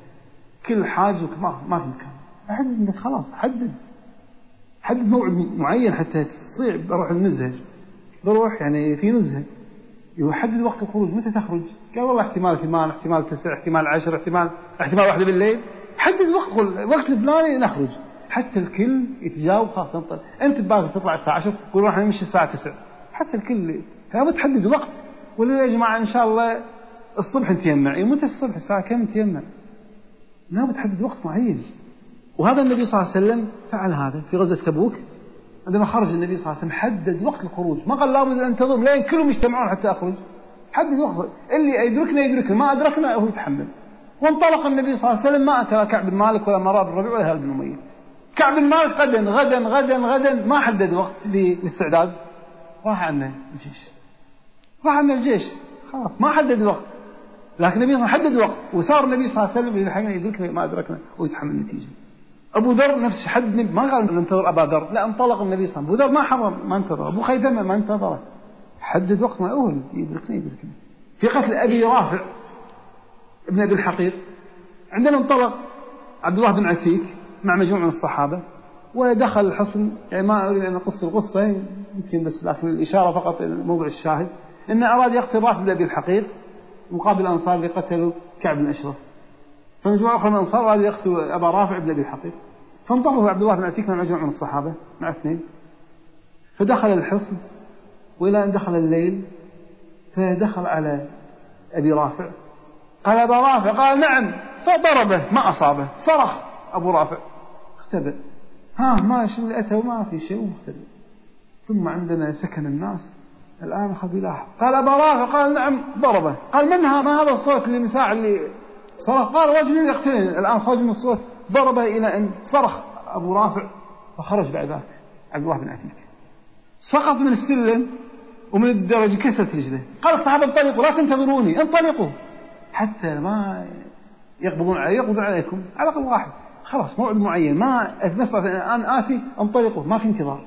كل حاجك ما ما في مكان. احجز انك خلاص حدد. حدد موعد معين حتى تستطيع بروح النزهه بروح يعني في نزهه يحدد وقت الخروج. متى تخرج؟ قال والله احتمال ثمان احتمال تسع احتمال عشر احتمال احتمال واحدة بالليل. حدد وقت الوقت الفلاني نخرج. حتى الكل يتجاوب خلاص انت ببالك تطلع الساعة 10 تقول راح نمشي الساعة 9 حتى الكل. لابد تحدد وقت. ولا يا جماعة إن شاء الله الصبح نتيمع إيه متى الصبح؟ الساعة كم نتيمع لابد تحدد وقت معين. وهذا النبي صلى الله عليه وسلم فعل هذا في غزوة تبوك. عندما خرج النبي صلى الله عليه وسلم حدد وقت الخروج. ما قال لابد أن انتظر لين كلهم يجتمعون حتى أخرج. حدد وقت. اللي يدركنا يدركنا ما أدركنا هو يتحمل. وانطلق النبي صلى الله عليه وسلم ما أتى كعب بن مالك ولا مرار بن ربيع ولا هلال بن أمية. كعب بن مالك غدا غدا غدا غدا ما حدد وقت للاستعداد. راح عنا الجيش. راح الجيش خلاص ما حدد وقت لكن النبي صلى الله عليه وسلم حدد وقت وصار النبي صلى الله عليه وسلم الحين يدركنا ما أدركنا ويتحمل النتيجة. أبو ذر نفس حد ما قال ننتظر أبا ذر. لا انطلق النبي صلى الله عليه وسلم. أبو ذر ما حضر ما انتظر. أبو خيثمة ما انتظره حدد وقت ما أول يدركنا يدركنا في قتل أبي رافع ابن أبي الحقيق عندما انطلق عبد الله بن عتيك مع مجموعة من الصحابة ودخل الحصن. يعني ما أريد أن أقص القصة يمكن بس لكن الإشارة فقط موضع الشاهد. إنه أراد يقتل رافع بن أبي الحقيق مقابل الأنصار اللي قتلوا كعب بن أشرف. فمجموعة أخرى من الأنصار أرادوا يقتلوا أبا رافع بن أبي الحقيق فانطلقوا عبد الله بن عتيك مع مجموعة من الصحابة مع اثنين. فدخل الحصن وإلى أن دخل الليل فدخل على أبي رافع. قال أبا رافع قال نعم فضربه ما أصابه صرخ أبو رافع. اختبئ. ها ما اللي أتى؟ وما في شيء ومختبئ ثم عندنا سكن الناس. الآن أخذ يلاحظ قال رافع قال نعم ضربه. قال من ها؟ ما هذا الصوت اللي من ساعة اللي صرخ؟ قال رجل يقتلني. الآن خرج من الصوت ضربه إلى أن صرخ أبو رافع فخرج بعد ذلك. عبد الله بن عتيك سقط من السلم ومن الدرج كسرت رجله. قال الصحابة انطلقوا لا تنتظروني انطلقوا. حتى ما يقبضون علي يقبضون عليكم على الأقل واحد. خلاص موعد معين. ما نستطيع الآن آتي انطلقوا. ما في انتظار.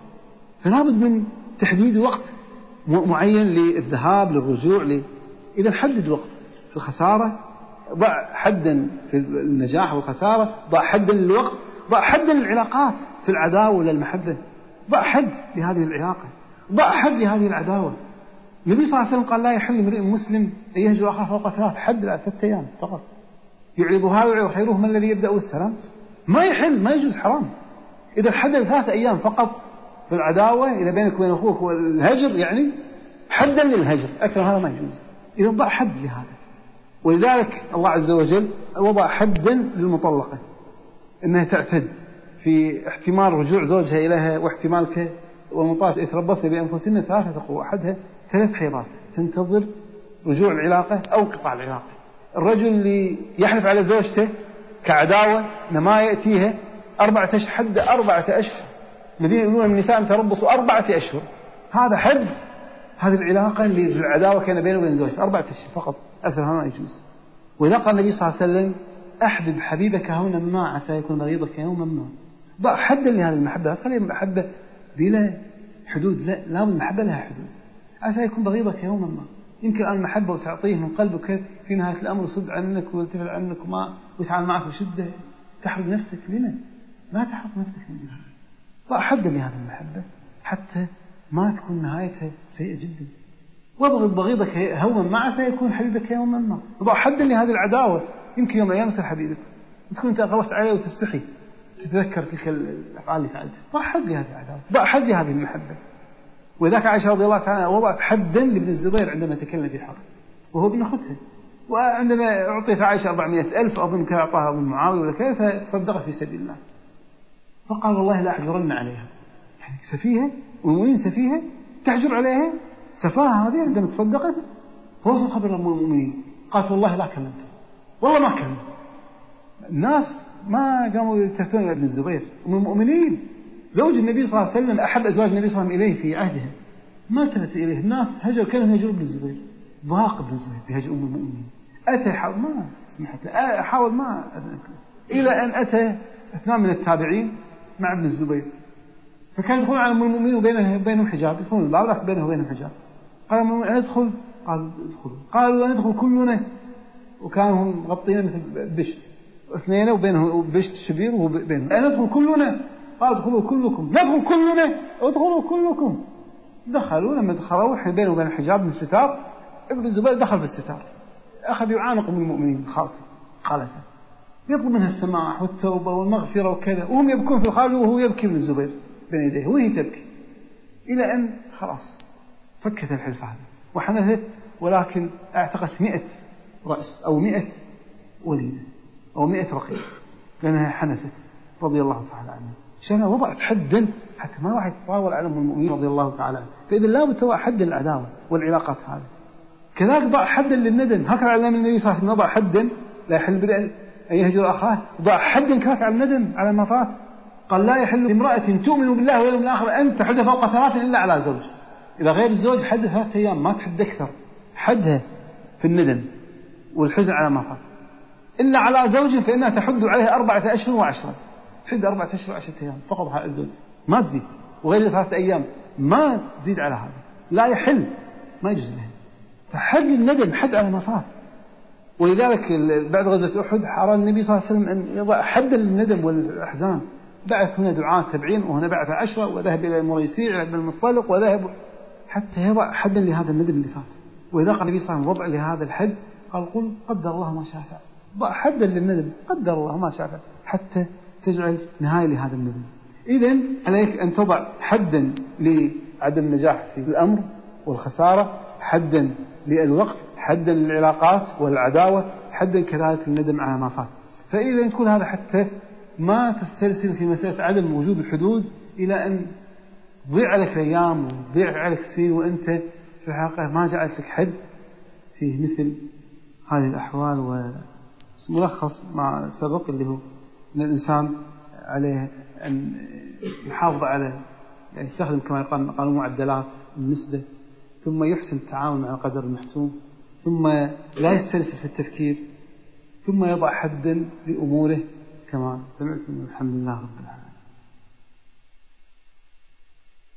فلا بد من تحديد وقت معين للذهاب للرجوع ل... إذا حدد وقت. في الخسارة ضع حدا في النجاح والخسارة ضع حدا للوقت ضع حدا للعلاقات في العداوة ولا المحبة. ضع حد لهذه العلاقة. ضع حد لهذه العداوة. النبي صلى الله عليه وسلم قال لا يحل امرئ مسلم أن يهجر أخاه فوق ثلاث حد على ثلاثة أيام فقط. يعرض هذا خيرهم الذي يبدأ السلام. ما يحل ما يجوز حرام. إذا الحد ثلاثة أيام فقط في العداوة إذا بينك وبين أخوك والهجر يعني حدا للهجر أكثر هذا ما يجوز. إذا ضع حد لهذا. ولذلك الله عز وجل وضع حدا للمطلقة أنها تعتد في احتمال رجوع زوجها إليها واحتمال والمطاف يتربصن بأنفسهن ثلاثة قوة أحدها ثلاث حيضات تنتظر رجوع العلاقة أو انقطاع العلاقة. الرجل اللي يحلف على زوجته كعداوة ما يأتيها أربعة أشهر حد أربعة أشهر. الذين يقولون النساء تربصوا أربعة أشهر. هذا حد هذه العلاقة اللي العداوة كان بينه وبين زوجته أربعة أشهر فقط. أكثر ما يجوز. وإذا قال النبي صلى الله عليه وسلم أحبب حبيبك هونا ما عسى يكون بغيضك يوما ما. ضع حدا لهذه المحبة. خلي المحبة بلا حدود. لا لا المحبة لها حدود. عسى يكون بغيضك يوما ما. يمكن الآن المحبة وتعطيه من قلبك. في نهاية الأمر يصد عنك ويلتفت عنك وما ويتعامل معك بشدة. تحرق نفسك. لما؟ ما تحرق نفسك من ضع حدا لهذه المحبة حتى ما تكون نهايتها سيئة جدا. وابغض بغيضك هوما ما سيكون حبيبك يوما ما. ضع حدا لهذه العداوة. يمكن يوم من الأيام يصير حبيبك. وتكون أنت غلطت عليه وتستحي. تتذكر تلك الأفعال اللي فعلتها. ضع حد لهذه العداوة. ضع حد لهذه المحبة. وذاك عائشة رضي الله تعالى وضعت حدا لابن الزبير عندما تكلم في حق وهو ابن أختها وعندما أعطيت عائشة 400 ألف أظن كان أعطاها أبو معاوية ولا كيف تصدقت في سبيل الله. فقال والله لا أحجرن عليها. يعني سفيهة والمؤمنين سفيهة تحجر عليها سفاهة هذه عندما تصدقت فوصل خبر المؤمنين. قالت والله لا كلمته والله ما كلمت. الناس ما قاموا يلتفتون ابن الزبير. ومن المؤمنين. زوج النبي صلى الله عليه وسلم أحب أزواج النبي صلى الله عليه وسلم إليه في عهده. ما التفت إليه. الناس هجر كانوا يهجرون ابن الزبير. ضاق ابن الزبير بهجر أم المؤمنين. أتى حاول ما سمحت حاول ما إلى أن أتى أثنان من التابعين. مع ابن الزبير. فكان يدخلون على ام المؤمنين وبينه بينهم حجاب يدخلون الباب لكن بينه وبينهم حجاب. قال المؤمنين ندخل قال ادخلوا. قالوا ندخل كلنا وكانوا هم مغطين مثل بشت. اثنين وبينهم بشت شبير وبينهم ندخل كلنا قال ادخلوا كلكم. ندخل كلنا ادخلوا كلكم. دخلوا لما دخلوا بينه وبين الحجاب من الستار ابن الزبير دخل في الستار. أخذ يعانق من المؤمنين خالص قالته يطلب منها السماح والتوبة والمغفرة وكذا. وهم يبكون في الخارج وهو يبكي من الزبير بين يديه. وهي تبكي. إلى أن خلاص فكت الحلفة هذه وحنثت ولكن اعتقت مئة رأس أو مئة وليدة أو مئة رقيق. لأنها حنثت رضي الله تعالى عنها. عشان وضعت حدا حتى ما واحد يتطاول على المؤمنين رضي الله تعالى عنه فإذا لابد تضع حدا للعداوة والعلاقات هذه. كذلك ضع حدا للندم. هكذا علم النبي صلى الله عليه وسلم وضع حدا لا يحل أن يهجر أخاه ضع حدا كذلك على الندم على ما فات قال لا يحل امرأة تؤمن بالله واليوم الآخر أن تحد فوق ثلاث إلا على زوج. إذا غير الزوج حد ثلاثة أيام ما تحد أكثر. حدها في الندم والحزن على ما فات إلا على زوج فإنها تحد عليه أربعة أشهر وعشرة. تحد أربعة أشهر وعشرة أيام. فقط على الزوج. ما تزيد. وغير ثلاثة أيام. ما تزيد على هذا. لا يحل. ما يجوز له. فحد الندم حد على ما فات ولذلك بعد غزوة أحد أراد النبي صلى الله عليه وسلم أن يضع حدا للندم والأحزان. بعث هنا دعاة سبعين وهنا بعث عشرة وذهب إلى المريسيع إلى المصطلق وذهب حتى يضع حدا لهذا الندم اللي فات وإذا قال النبي صلى الله عليه وسلم وضع لهذا الحد قال قل قدر الله ما شاء فعل. ضع حدا للندم قدر الله ما شاء فعل. حتى تجعل نهاية لهذا الندم. إذا عليك أن تضع حدا لعدم النجاح في الأمر والخسارة حدا للوقت حدا للعلاقات والعداوة حدا كذلك الندم على ما فات فإذا يكون هذا حتى ما تسترسل في مسألة عدم وجود الحدود إلى أن تضيع عليك الأيام وتضيع عليك السنين وأنت في الحقيقة ما جعلت لك حد فيه مثل هذه الأحوال. وملخص ما سبق اللي هو أن الإنسان عليه أن يحافظ على يعني يستخدم كما يقال قانون معدلات النسبة ثم يحسن التعامل مع القدر المحتوم ثم لا يسترسل في التفكير ثم يضع حدا لأموره كما سمعتم الحمد لله رب العالمين.